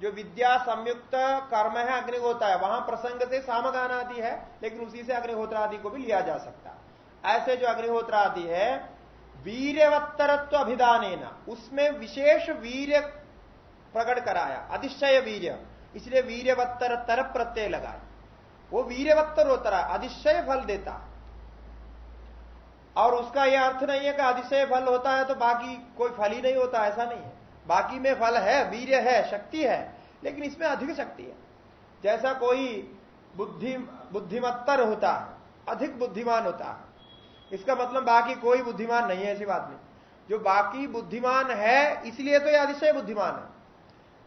जो विद्या संयुक्त कर्म है, अग्निहोत्र है, वहाँ प्रसंग से सामगान आदि है, लेकिन उसी से अग्निहोत्र आदि को भी लिया जा सकता। है ऐसे जो अग्निहोत्र आदि है वीरवत्तरत्व अभिधान उसमें विशेष वीर प्रकट कराया अधिशय वीर इसलिए वीरवत्तर तर प्रत्यय लगाए वो वीरवत्तर होता है अधिशय फल देता। और उसका यह अर्थ नहीं है कि अधिशय फल होता है तो बाकी कोई फल ही नहीं होता, ऐसा नहीं है। बाकी में फल है, वीर्य है, शक्ति है, लेकिन इसमें अधिक शक्ति है। जैसा कोई बुद्धि, बुद्धिमत्तर होता है अधिक बुद्धिमान होता है इसका मतलब बाकी कोई बुद्धिमान नहीं है, ऐसी बात नहीं। जो बाकी बुद्धिमान है, इसलिए तो यह अतिशय बुद्धिमान है।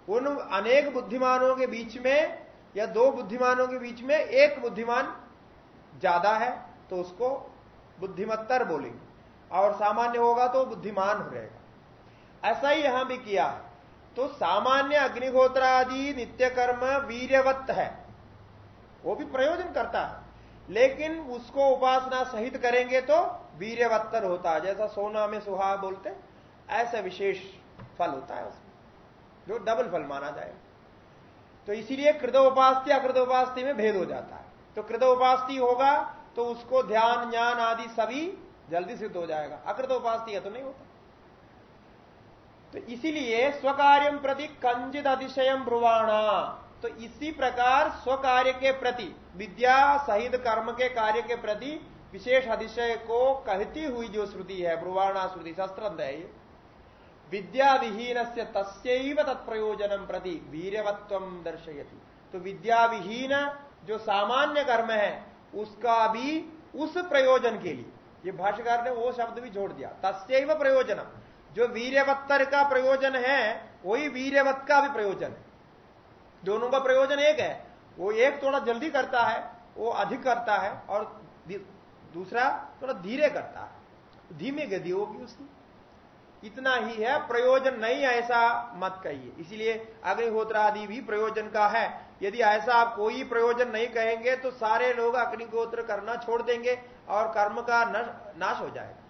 उन अनेक बुद्धिमानों के बीच में या दो बुद्धिमानों के बीच में एक बुद्धिमान ज़्यादा है तो उसको बुद्धिमत्तर बोलेंगे। और सामान्य होगा तो बुद्धिमान रहेगा ऐसा ही यहाँ भी किया। तो सामान्य अग्निहोत्र आदि नित्य कर्म वीरवत्त है। वो भी प्रयोजन करता है। लेकिन उसको उपासना सहित करेंगे तो वीरवत्तर होता है। जैसा सोना में सुहा बोलते ऐसा विशेष फल होता है उसमें, जो डबल फल माना जाएगा। तो इसीलिए कृदोपास्ति अकृदोपास्ति में भेद हो जाता है। तो कृदोपास्ति होगा तो उसको ध्यान, ज्ञान आदि सभी जल्दी सिद्ध हो जाएगा। अकृतोपास्ति है तो नहीं होता। तो इसीलिए स्वकार्यम प्रति कंजित अतिशयम ब्रुवाणा। तो इसी प्रकार स्वकार्य के प्रति, विद्या सहित कर्म के कार्य के प्रति विशेष अधिशय को कहती हुई जो श्रुति है, ब्रुवाणा श्रुति शस्त्र है विद्या विहीन से तस्व तत्प्रयोजनम प्रति वीरवत्व दर्शयती। तो विद्या विहीन जो सामान्य कर्म है उसका भी उस प्रयोजन के लिए। ये भाष्यकार ने वो शब्द भी जोड़ दिया। तस्व प्रयोजन जो वीरवत्तर का प्रयोजन है, वही वीरवत का भी प्रयोजन है। दोनों का प्रयोजन एक है। वो एक थोड़ा जल्दी करता है, वो अधिक करता है, और दूसरा थोड़ा धीरे करता है। धीमे गति होगी उसकी। इतना ही है, प्रयोजन नहीं ऐसा मत कहिए। इसीलिए अग्निहोत्र आदि भी प्रयोजन का है। यदि ऐसा आप कोई प्रयोजन नहीं कहेंगे तो सारे लोग अग्निहोत्र करना छोड़ देंगे और कर्म का नाश हो जाएगा।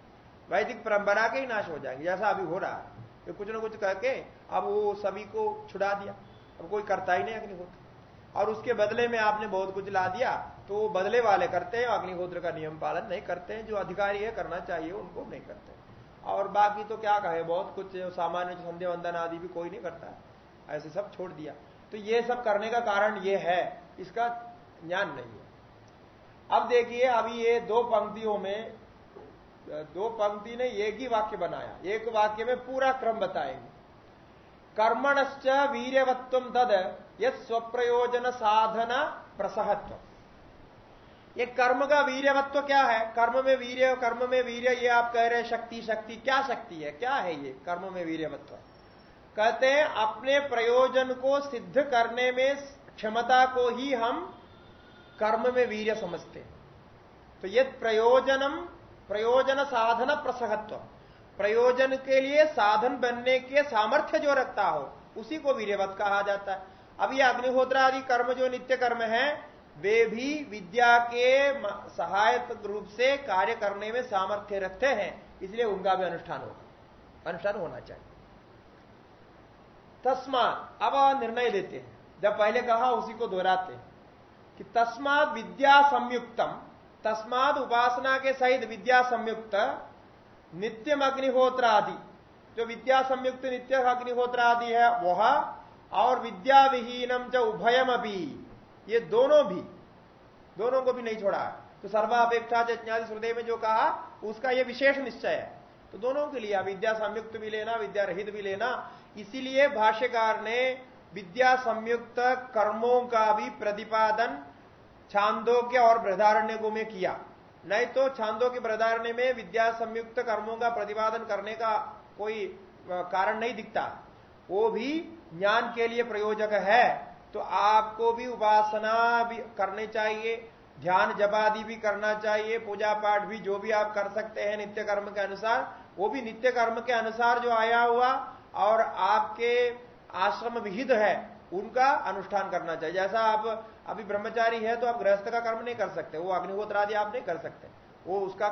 वैदिक परंपरा के ही नाश हो जाएँगे, जैसा अभी हो रहा है। तो कुछ ना कुछ करके अब वो सभी को छुड़ा दिया। अब कोई करता ही नहीं अग्निहोत्र। और उसके बदले में आपने बहुत कुछ ला दिया तो बदले वाले करते हैं, अग्निहोत्र का नियम पालन नहीं करते हैं। जो अधिकारी है, करना चाहिए, उनको नहीं करते और बाकी तो क्या कहे, बहुत कुछ सामान्य संध्या वंदन आदि भी कोई नहीं करता है। ऐसे सब छोड़ दिया। तो ये सब करने का कारण ये है, इसका ज्ञान नहीं है। अब देखिए, अभी ये दो पंक्तियों में, दो पंक्ति ने एक ही वाक्य बनाया। एक वाक्य में पूरा क्रम बताएँगे। कर्मणश्च वीरवत्व तद यद स्वप्रयोजन साधन प्रसहत्व ये कर्म का वीरवत्व क्या है? कर्म में वीर कर्म में वीर ये आप कह रहे हैं शक्ति शक्ति। क्या शक्ति है? क्या है ये कर्म में वीरवत्व कहते हैं, अपने प्रयोजन को सिद्ध करने में क्षमता को ही हम कर्म में वीर समझते तो ये प्रयोजनम, प्रयोजन साधन प्रसहत्व। प्रयोजन के लिए साधन बनने के सामर्थ्य जो रखता हो, उसी को वीरवत कहा जाता है। अब ये अग्निहोत्र आदि कर्म जो नित्य कर्म है वे भी विद्या के सहायक रूप से कार्य करने में सामर्थ्य रखते हैं, इसलिए उनका भी अनुष्ठान होगा। अनुष्ठान होना चाहिए। तस्मात, अब निर्णय लेते हैं। जब पहले कहा, उसी को दोहराते हैं कि तस्मात विद्या संयुक्तम, तस्मात उपासना के सहित विद्या संयुक्त नित्यम अग्निहोत्र आदि जो विद्या संयुक्त नित्य अग्निहोत्र आदि है, वह और विद्या विहीनम च उभयम अभी ये दोनों भी, दोनों को भी नहीं छोड़ा। तो सर्वापेक्षा ज्ञाति श्रुदय में जो कहा, उसका यह विशेष निश्चय है। तो दोनों के लिए, विद्या संयुक्त भी लेना, विद्या रहित भी लेना। इसीलिए भाष्यकार ने विद्या संयुक्त कर्मों का भी प्रतिपादन छांदोग्य और बृहदारण्य को में किया। नहीं तो छांदों के बृहदारण्य में विद्या संयुक्त कर्मों का प्रतिपादन करने का कोई कारण नहीं दिखता। वो भी ज्ञान के लिए प्रयोजक है। तो आपको भी उपासना भी करनी चाहिए ध्यान जपादि भी करना चाहिए पूजा पाठ भी जो भी आप कर सकते हैं नित्य कर्म के अनुसार वो भी नित्य कर्म के अनुसार जो आया हुआ और आपके आश्रम विहित है उनका अनुष्ठान करना चाहिए। जैसा आप अभी ब्रह्मचारी है तो आप गृहस्थ का कर्म नहीं कर सकते वो अग्निहोत्र आदि आप नहीं कर सकते वो उसका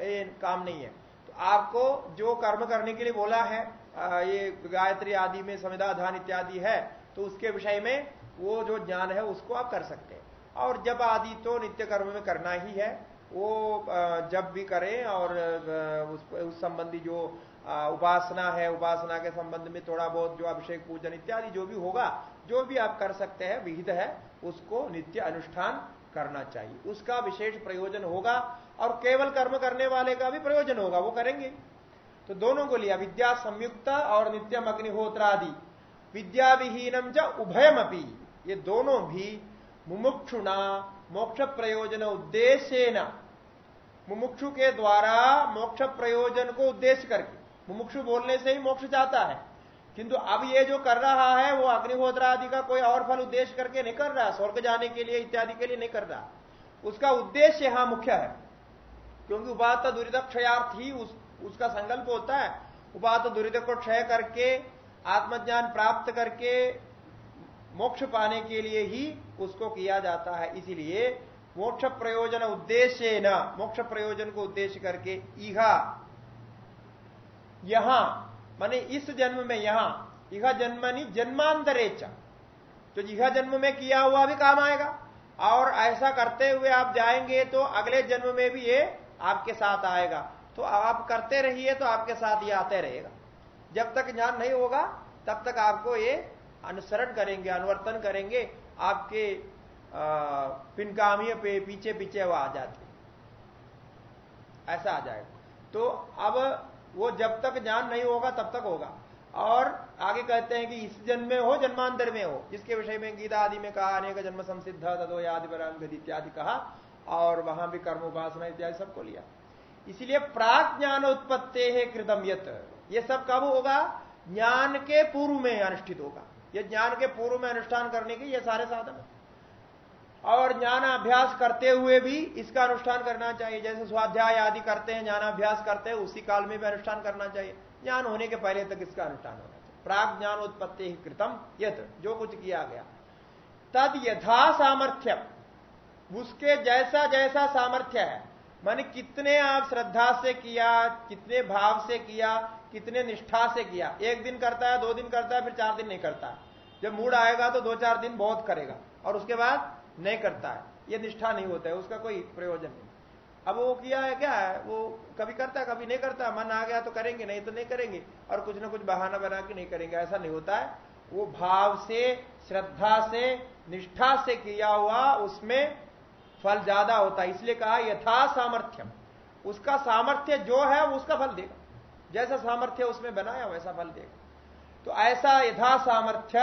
ए, काम नहीं है। तो आपको जो कर्म करने के लिए बोला है ये गायत्री आदि में संविधाधान इत्यादि है तो उसके विषय में वो जो ज्ञान है उसको आप कर सकते हैं। और जब आदि तो नित्य कर्म में करना ही है वो जब भी करें और उस, उस संबंधी जो उपासना है उपासना के संबंध में थोड़ा बहुत जो अभिषेक पूजन इत्यादि जो भी होगा जो भी आप कर सकते हैं विहित है उसको नित्य अनुष्ठान करना चाहिए। उसका विशेष प्रयोजन होगा और केवल कर्म करने वाले का भी प्रयोजन होगा वो करेंगे। तो दोनों को लिया विद्या संयुक्त और नित्यम अग्निहोत्र आदि विद्या विहीनम ज उभयम अपी ये दोनों भी मुमुक्षुना मोक्ष प्रयोजन उद्देश्य न मुमुक्षु के द्वारा मोक्ष प्रयोजन को उद्देश्य करके। मुमुक्षु बोलने से ही मोक्ष जाता है। किंतु अब ये जो कर रहा है वो अग्निहोत्र आदि का कोई और फल उद्देश्य करके नहीं कर रहा। स्वर्ग जाने के लिए इत्यादि के लिए नहीं कर रहा। उसका उद्देश्य यहाँ मुख्य है। क्योंकि उपात दुरित क्षयार्थ ही उस, उसका संकल्प होता है। उपात दुरित को क्षय करके आत्मज्ञान प्राप्त करके मोक्ष पाने के लिए ही उसको किया जाता है। इसीलिए मोक्ष प्रयोजन उद्देश्य न, मोक्ष प्रयोजन को उद्देश्य करके इहा, यहाँ, माने इस जन्म में यहाँ, इहा जन्मनी जन्मांतरेचा तो इहा जन्म में किया हुआ भी काम आएगा। और ऐसा करते हुए आप जाएँगे तो अगले जन्म में भी ये आपके साथ आएगा। तो आप करते रहिए तो आपके साथ ये आते रहेगा। जब तक ज्ञान नहीं होगा, तब तक आपको ये अनुसरण करेंगे, अनुवर्तन करेंगे, आपके पिनकामी पे, पीछे पीछे वो आ जाते ऐसा आ जाएगा। तो अब वो जब तक ज्ञान नहीं होगा, तब तक होगा। और आगे कहते हैं कि इस जन्म में हो, जन्मांतर में हो, जिसके विषय में गीता आदि में कहा, अनेक जन्म संसिद्ध, तदो यादि गति इत्यादि कहा, और वहाँ भी कर्म उपासना इत्यादि सबको लिया। इसलिए प्राग ज्ञान उत्पत्ति है कृतम यत। ये सब कब होगा? ज्ञान के पूर्व में अनुष्ठित होगा। ये ज्ञान के पूर्व में अनुष्ठान करने के ये सारे साधन है। और ज्ञानाभ्यास करते हुए भी इसका अनुष्ठान करना चाहिए। जैसे स्वाध्याय आदि करते हैं, ज्ञानाभ्यास करते हैं, उसी काल में भी अनुष्ठान करना चाहिए। ज्ञान होने के पहले तक इसका अनुष्ठान होना चाहिए। प्राग ज्ञान उत्पत्ति ही कृतम यथ जो कुछ किया गया। तद यथा सामर्थ्य उसके जैसा जैसा सामर्थ्य है, मान कितने आप श्रद्धा से किया, कितने भाव से किया कितने निष्ठा से किया। एक दिन करता है, दो दिन करता है, फिर चार दिन नहीं करता। जब मूड आएगा तो दो चार दिन बहुत करेगा और उसके बाद नहीं करता है। ये निष्ठा नहीं होता है, उसका कोई प्रयोजन नहीं। अब वो किया है क्या? है वो कभी करता है, कभी नहीं करता। मन आ गया तो करेंगे, नहीं तो नहीं करेंगे। और कुछ ना कुछ बहाना बना के नहीं करेंगे। ऐसा नहीं होता है। वो भाव से, श्रद्धा से, निष्ठा से किया हुआ उसमें फल ज़्यादा होता है। इसलिए कहा यथा सामर्थ्यम। उसका सामर्थ्य जो है उसका फल देगा। जैसा सामर्थ्य उसमें बनाया, वैसा फल देगा। तो ऐसा यथा सामर्थ्य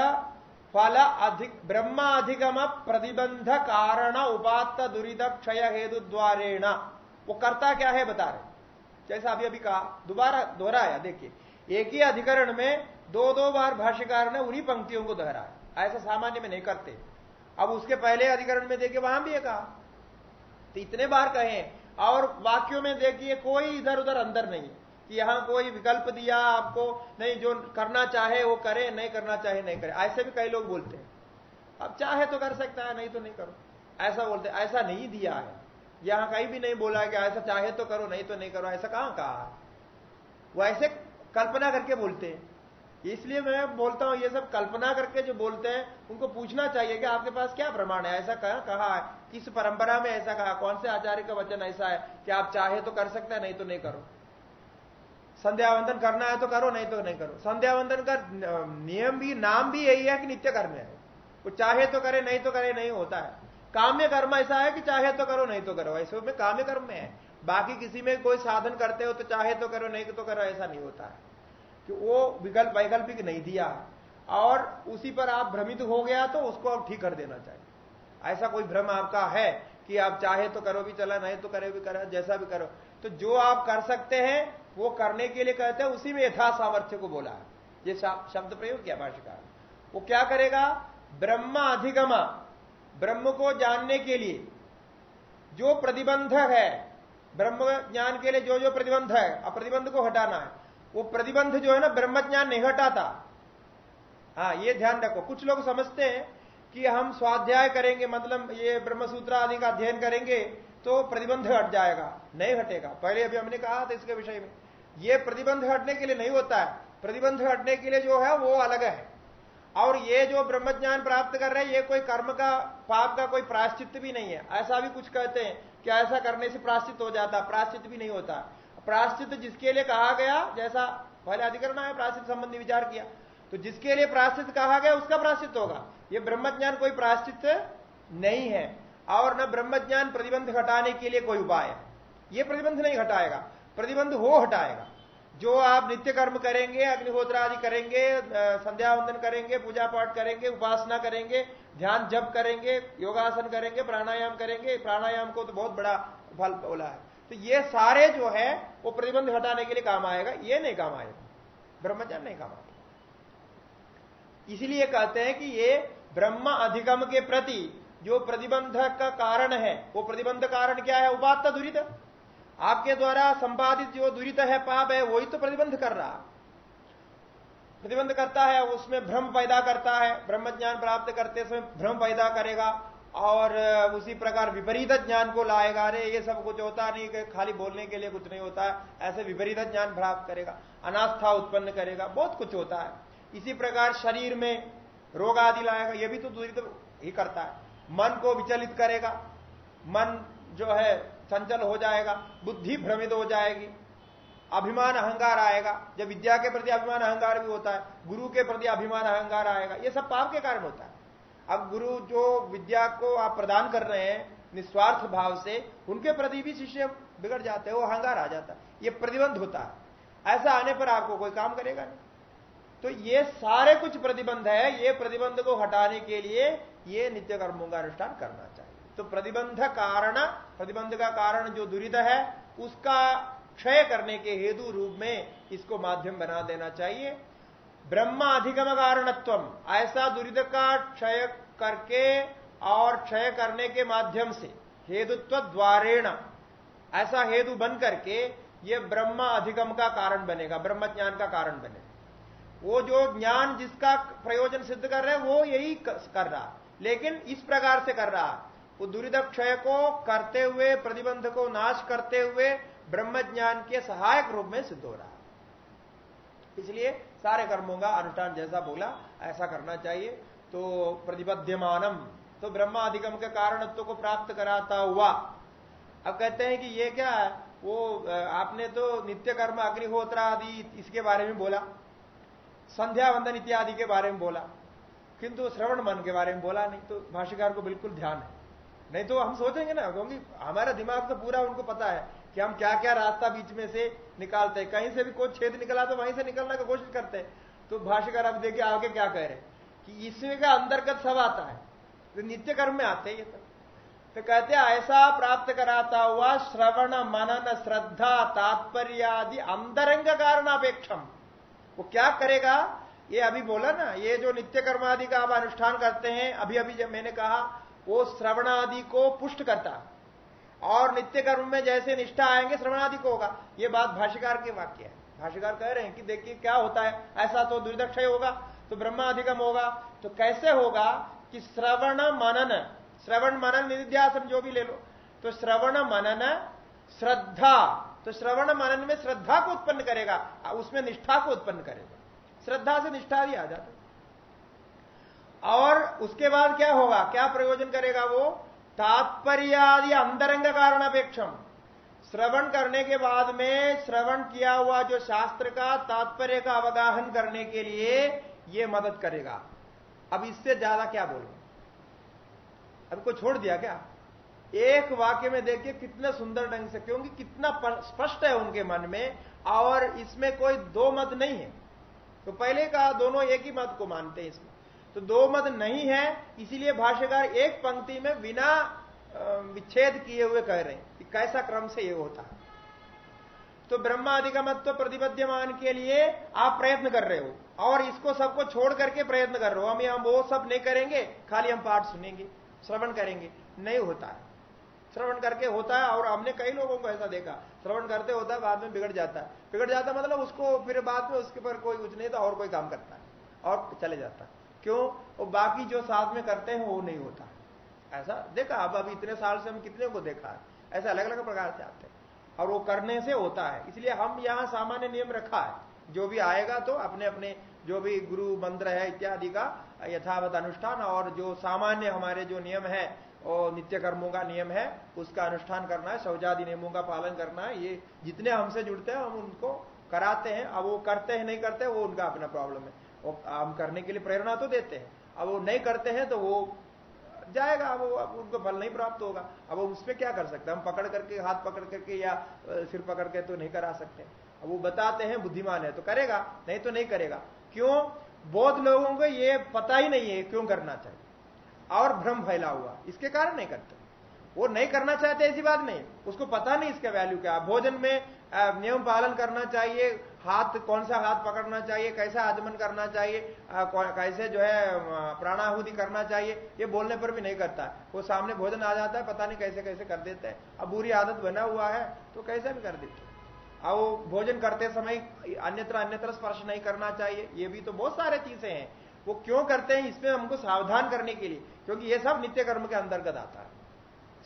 फल अधिक, ब्रह्म अधिगम प्रतिबंध कारण उपात दुरीद क्षय हेतु द्वारेण। वो करता क्या है बता रहे जैसा अभी अभी कहा, दोबारा दोहराया, देखिए। एक ही अधिकरण में दो दो बार भाष्यकार ने उन्हीं पंक्तियों को दोहराया। ऐसा सामान्य में नहीं करते। अब उसके पहले अधिकरण में देखिए, वहाँ भी कहा। तो इतने बार कहे और वाक्यों में देखिए, कोई इधर उधर अंदर नहीं कि यहाँ कोई विकल्प दिया आपको, नहीं, जो करना चाहे वो करे, नहीं करना चाहे, नहीं करे। ऐसे भी कई लोग बोलते हैं। अब चाहे तो कर सकता है, नहीं तो नहीं करो। ऐसा बोलते ऐसा नहीं दिया है। यहाँ कहीं भी नहीं बोला कि ऐसा चाहे तो करो, नहीं तो नहीं करो, ऐसा कहाँ कहा वो ऐसे कल्पना करके बोलते हैं। इसलिए मैं बोलता हूँ, ये सब कल्पना करके जो बोलते हैं, उनको पूछना चाहिए कि आपके पास क्या प्रमाण है, ऐसा कहा कहा है? किस परंपरा में ऐसा कहा? कौन से आचार्य का वचन ऐसा है कि आप चाहे तो कर सकते हैं, नहीं तो नहीं करो? संध्यावंदन करना है तो करो, नहीं तो नहीं करो। संध्यावंदन का नियम भी, नाम भी यही है कि नित्य कर्म है। वो चाहे तो करे, नहीं तो करे, नहीं होता है। काम्य कर्म ऐसा है कि चाहे तो करो, नहीं तो करो। ऐसे में काम्य कर्म में है। बाकी किसी में कोई साधन करते हो तो चाहे तो करो, नहीं तो करो, ऐसा नहीं होता है। कि वो विकल्प, वैकल्पिक नहीं दिया। और उसी पर आप भ्रमित हो गया तो उसको आप ठीक कर देना चाहिए। ऐसा कोई भ्रम आपका है कि आप चाहे तो करो भी, चला, नहीं तो करे भी, करो, जैसा भी करो। तो जो आप कर सकते हैं वो करने के लिए कहते हैं, उसी में यथा सामर्थ्य को बोला है। ये शब्द प्रयोग किया भाषिका वो क्या करेगा? ब्रह्म अधिगम, ब्रह्म को जानने के लिए जो प्रतिबंध है, ब्रह्म ज्ञान के लिए जो जो प्रतिबंध है अब प्रतिबंध को हटाना है। वो प्रतिबंध जो है ना ब्रह्म ज्ञान नहीं हटाता। हाँ ये ध्यान रखो। कुछ लोग समझते हैं कि हम स्वाध्याय करेंगे मतलब ये ब्रह्मसूत्र आदि का अध्ययन करेंगे तो प्रतिबंध हट जाएगा, नहीं हटेगा। पहले अभी हमने कहा था इसके विषय में। ये प्रतिबंध हटने के लिए नहीं होता है। प्रतिबंध हटने के लिए जो है, वो अलग है। और ये जो ब्रह्म ज्ञान प्राप्त कर रहे हैं, ये कोई कर्म का, पाप का कोई प्राश्चित भी नहीं है। ऐसा भी कुछ कहते हैं कि ऐसा करने से प्राश्चित हो जाता प्राश्चित भी नहीं होता। प्राश्चित जिसके लिए कहा गया, जैसा पहले अधिकरण है प्राश्चित संबंधी विचार किया तो जिसके लिए प्राश्चित कहा गया, उसका प्राश्चित होगा। ये ब्रह्म ज्ञान कोई प्राश्चित नहीं है। और न ब्रह्म ज्ञान प्रतिबंध घटाने के लिए कोई उपाय है। ये प्रतिबंध नहीं घटाएगा प्रतिबंध हो हटाएगा। जो आप नित्य कर्म करेंगे अग्निहोत्र आदि करेंगे संध्या वंदन करेंगे पूजा पाठ करेंगे, उपासना करेंगे, ध्यान जप करेंगे, योगासन करेंगे, प्राणायाम करेंगे, प्राणायाम को तो बहुत बड़ा फल बोला है। तो ये सारे जो है, वो प्रतिबंध हटाने के लिए काम आएगा। ये नहीं काम आएगा। ब्रह्मचर्य नहीं काम आएगा। इसलिए कहते हैं कि ये ब्रह्म अधिगम के प्रति जो प्रतिबंध का कारण है, वो प्रतिबंध कारण क्या है? उपात्त दुरित। आपके द्वारा संपादित जो दुरित है पाप है, वही तो प्रतिबंध कर रहा। प्रतिबंध करता है, उसमें भ्रम पैदा करता है ब्रह्म ज्ञान प्राप्त करते समय भ्रम पैदा करेगा और उसी प्रकार विपरीत ज्ञान को लाएगा। अरे, ये सब कुछ होता नहीं, कि खाली बोलने के लिए कुछ नहीं होता है ऐसे विपरीत ज्ञान प्राप्त करेगा, अनास्था उत्पन्न करेगा, बहुत कुछ होता है। इसी प्रकार शरीर में रोग आदि लाएगा, ये भी तो दूरी ही करता है। मन को विचलित करेगा। मन जो है चंचल हो जाएगा, बुद्धि भ्रमित हो जाएगी। अभिमान अहंकार आएगा। जब विद्या के प्रति अभिमान अहंकार भी होता है, गुरु के प्रति अभिमान अहंकार आएगा, ये सब पाप के कारण होता है। अब गुरु जो विद्या को आप प्रदान कर रहे हैं, निस्वार्थ भाव से, उनके प्रति भी शिष्य बिगड़ जाते हैं, वो अहंकार आ जाता है। ये प्रतिबंध होता है। ऐसा आने पर आपको कोई काम करेगा नहीं। तो ये सारे कुछ प्रतिबंध है, ये प्रतिबंध को हटाने के लिए ये नित्य कर्मों का अनुष्ठान करना चाहिए। तो प्रतिबंध कारण, प्रतिबंध का कारण जो दुरित है, उसका क्षय करने के हेतु रूप में इसको माध्यम बना देना चाहिए। ब्रह्म अधिगम कारणत्व ऐसा दुरित का क्षय करके और क्षय करने के माध्यम से, हेतुत्व द्वारेण, ऐसा हेतु बन करके ये ब्रह्म अधिगम का कारण बनेगा ब्रह्म ज्ञान का कारण बनेगा। वो जो ज्ञान जिसका प्रयोजन सिद्ध कर रहे हैं, वो यही कर रहा लेकिन इस प्रकार से कर रहा वो दुरित क्षय को करते हुए प्रतिबंध को नाश करते हुए ब्रह्म ज्ञान के सहायक रूप में सिद्ध हो रहा इसलिए सारे कर्मों का अनुष्ठान जैसा बोला, ऐसा करना चाहिए। तो प्रतिबद्धमानम तो ब्रह्म ब्रह्माधिगम के कारणत्व को प्राप्त कराता हुआ। अब कहते हैं कि ये क्या है? वो आपने तो नित्य कर्म अग्निहोत्र आदि इसके बारे में बोला संध्या वंदन इत्यादि के बारे में बोला, किंतु श्रवण मन के बारे में बोला नहीं तो भाष्यकार को बिल्कुल ध्यान है। नहीं तो हम सोचेंगे ना, क्योंकि हमारा दिमाग तो पूरा उनको पता है कि हम क्या क्या रास्ता बीच में से निकालते हैं। कहीं से भी कोई छेद निकला तो वहीं से निकलने की कोशिश करते हैं। तो भाष्यकार अब देखिए आगे क्या कह रहे कि इसमें का अंतर्गत सब आता है। तो नित्य कर्म में आते ये सब। तो कहते ऐसा प्राप्त कराता हुआ श्रवण मनन श्रद्धा तात्पर्य आदि अंतरंग कारण अपेक्षम वो क्या करेगा? ये अभी बोला ना, ये जो नित्य कर्मादि का आप अनुष्ठान करते हैं अभी अभी जब मैंने कहा वो श्रवणादि को पुष्ट करता और नित्य कर्म में जैसे निष्ठा आएँगे, श्रवणादि को होगा। ये बात भाष्यकार के वाक्य है। भाष्यकार कह रहे हैं कि देखिए क्या होता है, ऐसा तो दुर्दक्षय होगा तो ब्रह्माधिगम होगा। तो कैसे होगा कि श्रवण मनन श्रवण मनन निध्यासन जो भी ले लो तो श्रवण मनन श्रद्धा तो श्रवण मनन में श्रद्धा को उत्पन्न करेगा उसमें निष्ठा को उत्पन्न करेगा। श्रद्धा से निष्ठा भी आ जाता और उसके बाद क्या होगा? क्या प्रयोजन करेगा वो? तात्पर्यादि अंतरंग कारण अपेक्षम श्रवण करने के बाद में श्रवण किया हुआ जो शास्त्र का तात्पर्य का अवगाहन करने के लिए ये मदद करेगा। अब इससे ज़्यादा क्या बोलूँ? अब को छोड़ दिया क्या? एक वाक्य में देखिए कितने सुंदर ढंग से, क्योंकि कितना स्पष्ट है उनके मन में, और इसमें कोई दो मत नहीं है। तो पहले का दोनों एक ही मत को मानते हैं इसमें। तो दो मत नहीं है, इसीलिए भाष्यकार एक पंक्ति में बिना विच्छेद किए हुए कह रहे हैं कि कैसा क्रम से ये होता है। तो ब्रह्माधिगमत्व प्रतिबद्धमान के लिए आप प्रयत्न कर रहे हो, और इसको सबको छोड़ करके प्रयत्न कर रहे हो। हम हम वो सब नहीं करेंगे, खाली हम पाठ सुनेंगे, श्रवण करेंगे। नहीं होता है। श्रवण करके होता है, और हमने कई लोगों को ऐसा देखा। श्रवण करते होता है, बाद में बिगड़ जाता है। बिगड़ जाता मतलब उसको फिर बाद में उसके पर कोई कुछ नहीं था और कोई काम करता है, और चले जाता है। क्यों? वो बाकी जो साथ में करते हैं, वो नहीं होता। ऐसा? देखा, अब अभी इतने साल से हम कितने को देखा है? ऐसे अलग अलग प्रकार से आते हैं। और वो करने से होता है। इसलिए हम यहाँ सामान्य नियम रखा है। जो भी आएगा तो अपने अपने जो भी गुरु मंत्र है, इत्यादि का यथावत अनुष्ठान और जो सामान्य हमारे जो नियम है और नित्य कर्मों का नियम है, उसका अनुष्ठान करना है, शौचादि नियमों का पालन करना है, ये जितने हमसे जुड़ते हैं, हम उनको कराते हैं। अब वो करते हैं, नहीं करते वो उनका अपना प्रॉब्लम है। वो हम करने के लिए प्रेरणा तो देते हैं। अब वो नहीं करते हैं तो वो जाएगा अब उनको फल नहीं प्राप्त होगा। अब उसमें क्या कर सकते हम पकड़ करके, हाथ पकड़ करके या सिर पकड़ के तो नहीं करा सकते। अब वो बताते हैं, बुद्धिमान है तो करेगा, नहीं तो नहीं करेगा। क्यों? बहुत लोगों को ये पता ही नहीं है क्यों करना चाहिए। और भ्रम फैला हुआ, इसके कारण नहीं करते। वो नहीं करना चाहते, ऐसी बात नहीं। उसको पता नहीं इसका वैल्यू क्या। भोजन में नियम पालन करना चाहिए हाथ, कौन सा हाथ पकड़ना चाहिए, कैसा आचमन करना चाहिए कैसे जो है प्राणाहुति करना चाहिए, ये बोलने पर भी नहीं करता। वो सामने भोजन आ जाता है, पता नहीं कैसे कैसे कर देते हैं। अब बुरी आदत बना हुआ है तो कैसे भी कर देते अब भोजन करते समय अन्यत्र अन्यत्र स्पर्श नहीं करना चाहिए, ये भी तो बहुत सारे चीज़ें हैं। वो क्यों करते हैं, इसमें हमको सावधान करने के लिए, क्योंकि ये सब नित्य कर्म के अंतर्गत आता है।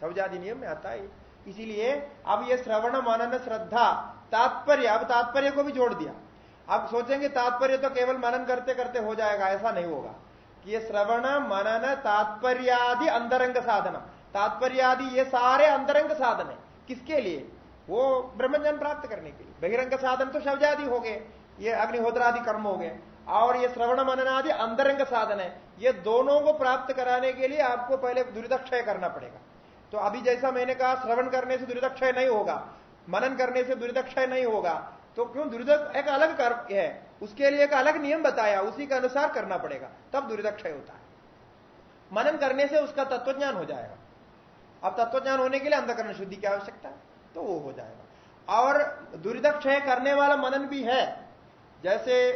सवजादि नियम में आता है इसीलिए, अब ये श्रवण मनन श्रद्धा तात्पर्य, अब तात्पर्य को भी जोड़ दिया। अब सोचेंगे तात्पर्य तो केवल मनन करते करते हो जाएगा, ऐसा नहीं होगा। कि ये श्रवण, मनन, तात्पर्यादि अंतरंग साधन। तात्पर्यादि ये सारे अंतरंग साधन है। किसके लिए? वो ब्रह्मज्ञान प्राप्त करने के लिए। बहिरंग साधन तो शवजादि हो गए। ये अग्निहोत्रादि कर्म हो गए। और ये श्रवण, मनन आदि अंतरंग साधन है। ये दोनों को प्राप्त कराने के लिए आपको पहले दुर्दक्षय करना पड़ेगा। तो अभी जैसा मैंने कहा, श्रवण करने से दुरिदक्षय नहीं होगा। मनन करने से दुरिदक्षय नहीं होगा। तो क्यों? दुरिदक्ष एक अलग कर्म है। उसके लिए एक अलग नियम बताया। उसी के अनुसार करना पड़ेगा। तब दुरिदक्षय होता है। मनन करने से उसका तत्वज्ञान हो जाएगा। अब तत्वज्ञान होने के लिए अंधकरण शुद्धि की आवश्यकता है तो वो हो जाएगा। और दुर्दक्षय करने वाला मनन भी है। जैसे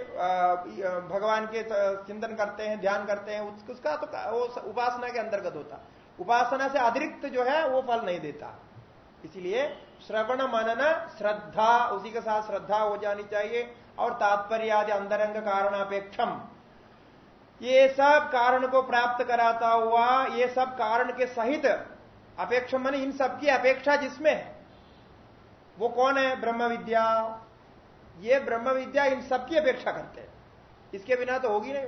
भगवान के चिंतन करते हैं, ध्यान करते हैं उसका तो वो उपासना के अंतर्गत होता। उपासना से अतिरिक्त जो है, वो फल नहीं देता। इसलिए श्रवण मनन श्रद्धा, उसी के साथ श्रद्धा हो जानी चाहिए और तात्पर्य आदि अंतरंग कारणापेक्षम। ये सब कारण को प्राप्त कराता हुआ, ये सब कारण के सहित अपेक्षा मन इन सबकी अपेक्षा जिसमें है, वो कौन है? ब्रह्म विद्या। ये ब्रह्म विद्या इन सबकी अपेक्षा करते हैं। इसके बिना तो होगी नहीं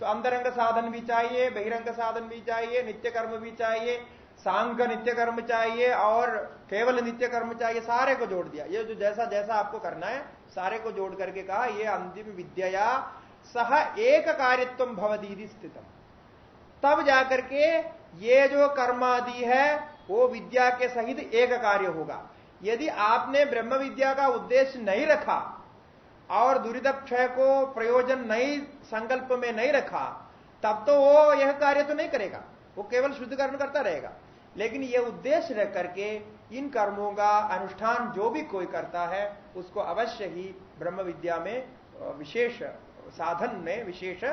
तो अंतरंग साधन भी चाहिए, बहिरंग साधन भी चाहिए, नित्य कर्म भी चाहिए सांग नित्य कर्म चाहिए और केवल नित्य कर्म चाहिए, सारे को जोड़ दिया। ये जो जैसा जैसा आपको करना है, सारे को जोड़ करके कहा, ये अंतिम विद्या सह एक कार्यत्व भवदीदी स्थितम। तब जाकर के ये जो कर्मादि है, वो विद्या के सहित एक कार्य होगा। यदि आपने ब्रह्म विद्या का उद्देश्य नहीं रखा और दुरिदक्षय को प्रयोजन नहीं, संकल्प में नहीं रखा, तब तो वो यह कार्य तो नहीं करेगा। वो केवल शुद्धिकरण करता रहेगा। लेकिन यह उद्देश्य रह करके इन कर्मों का अनुष्ठान जो भी कोई करता है, उसको अवश्य ही ब्रह्म विद्या में विशेष साधन में विशेष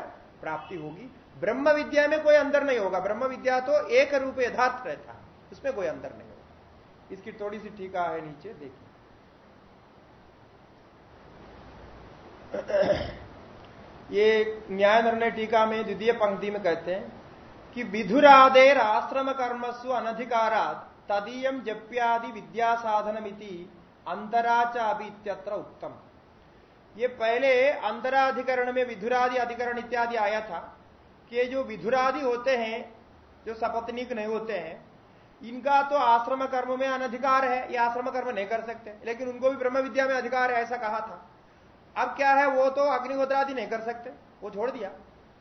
प्राप्ति होगी। ब्रह्म विद्या में कोई अंदर नहीं होगा। ब्रह्म विद्या तो एक रूप यथार्थ रहता उसमें कोई अंदर नहीं होगा। इसकी थोड़ी सी टीका है नीचे, देखिए। ये न्याय निर्णय टीका में द्वितीय पंक्ति में कहते हैं कि विधुरादेर आश्रम कर्मस्व अनधिकारात तदीयम जप्यादि विद्या साधनमिति अभित्यत्र उत्तम ये पहले अंतराधिकरण में विधुरादि अधिकरण इत्यादि आया था, कि जो विधुरादि होते हैं, जो सपत्निक नहीं होते हैं, इनका तो आश्रम कर्म में अनधिकार है, ये आश्रम कर्म नहीं कर सकते, लेकिन उनको भी ब्रह्म विद्या में अधिकार है, ऐसा कहा था। अब क्या है, वो तो अग्निहोत्रादि नहीं कर सकते, वो छोड़ दिया।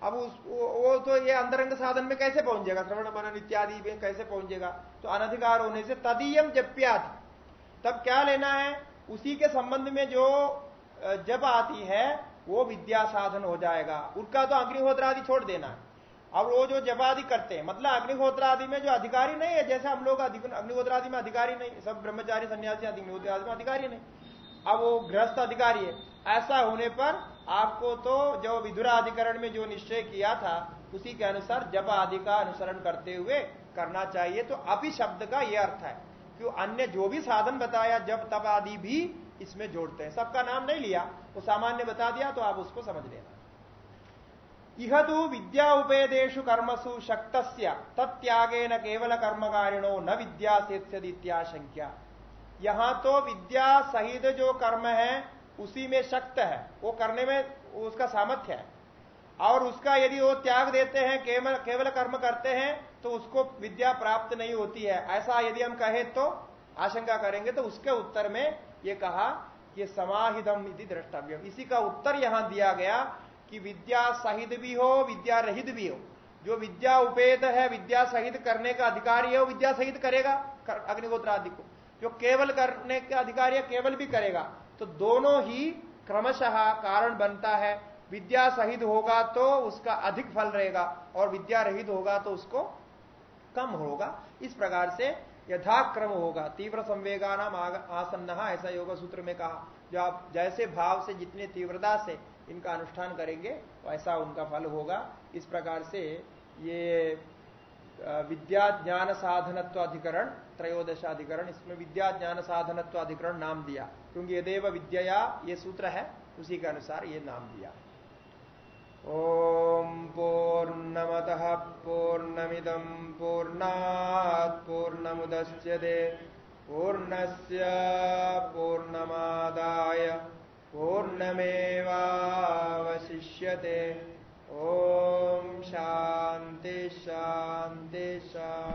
अब उस, वो तो ये अंतरंग साधन में कैसे पहुंचेगा? श्रवण, मनन इत्यादि में कैसे पहुंचेगा? तो अनधिकार होने से तदीयम जप्यादि। तब क्या लेना है? उसी के संबंध में जो जब आती है, वो विद्या साधन हो जाएगा। उनका तो अग्निहोत्र आदि छोड़ देना है। अब वो जो जपादि करते हैं मतलब अग्निहोत्र आदि में जो अधिकारी नहीं है, जैसे हम लोग अग्निहोत्र आदि में अधिकारी नहीं, सब ब्रह्मचारी, सन्यासी अग्निहोत्र आदि में अधिकारी नहीं। अब वो गृहस्थ अधिकारी है। ऐसा होने पर आपको तो जो विधुराधिकरण में जो निश्चय किया था, उसी के अनुसार जप आदि का अनुसरण करते हुए करना चाहिए। तो अभी शब्द का यह अर्थ है कि अन्य जो भी साधन बताया जब तप आदि भी इसमें जोड़ते हैं। सबका नाम नहीं लिया, वो सामान्य बता दिया तो आप उसको समझ लेना। इह तो विद्या उपेदेशु कर्मसु शक्त तत्यागे न केवल कर्मकारिणो न विद्या सेत्स्यदित्याशंक्या। यहाँ तो विद्या सहित जो कर्म है उसी में शक्त है। वो करने में उसका सामर्थ्य है। और उसका यदि वो त्याग देते हैं, केवल केवल कर्म करते हैं तो उसको विद्या प्राप्त नहीं होती है। ऐसा यदि हम कहें तो आशंका करेंगे तो उसके उत्तर में ये कहा कि समाहितम इति द्रष्टव्य इसी का उत्तर यहाँ दिया गया कि विद्या सहित भी हो, विद्या रहित भी हो। जो विद्या उपेद है, विद्या सहित करने का अधिकारी है, वो विद्या सहित करेगा अग्निहोत्र आदि को। जो केवल करने का अधिकारी है, केवल भी करेगा। तो दोनों ही क्रमशः कारण बनता है। विद्या सहित होगा तो उसका अधिक फल रहेगा और विद्या रहित होगा तो उसको कम होगा। इस प्रकार से यथाक्रम होगा। तीव्र संवेगा नाम आसन्न, ऐसा योग सूत्र में कहा। जो आप जैसे भाव से जितने तीव्रता से इनका अनुष्ठान करेंगे, वैसा उनका फल होगा। इस प्रकार से ये विद्या ज्ञान साधनत्व अधिकरण त्रयोदशाधिकरण, इसमें विद्या, ज्ञान, साधनत्व अधिकरण नाम दिया। क्योंकि यदेव विद्या ये सूत्र है, उसी के अनुसार ये नाम दिया। ओम पूर्णमत पूर्णमिदम पूर्णात पूर्णमुदच्यते पूर्णस्य पूर्णमादाय पूर्णमेवावशिष्यते। ओम शांति शांति शांति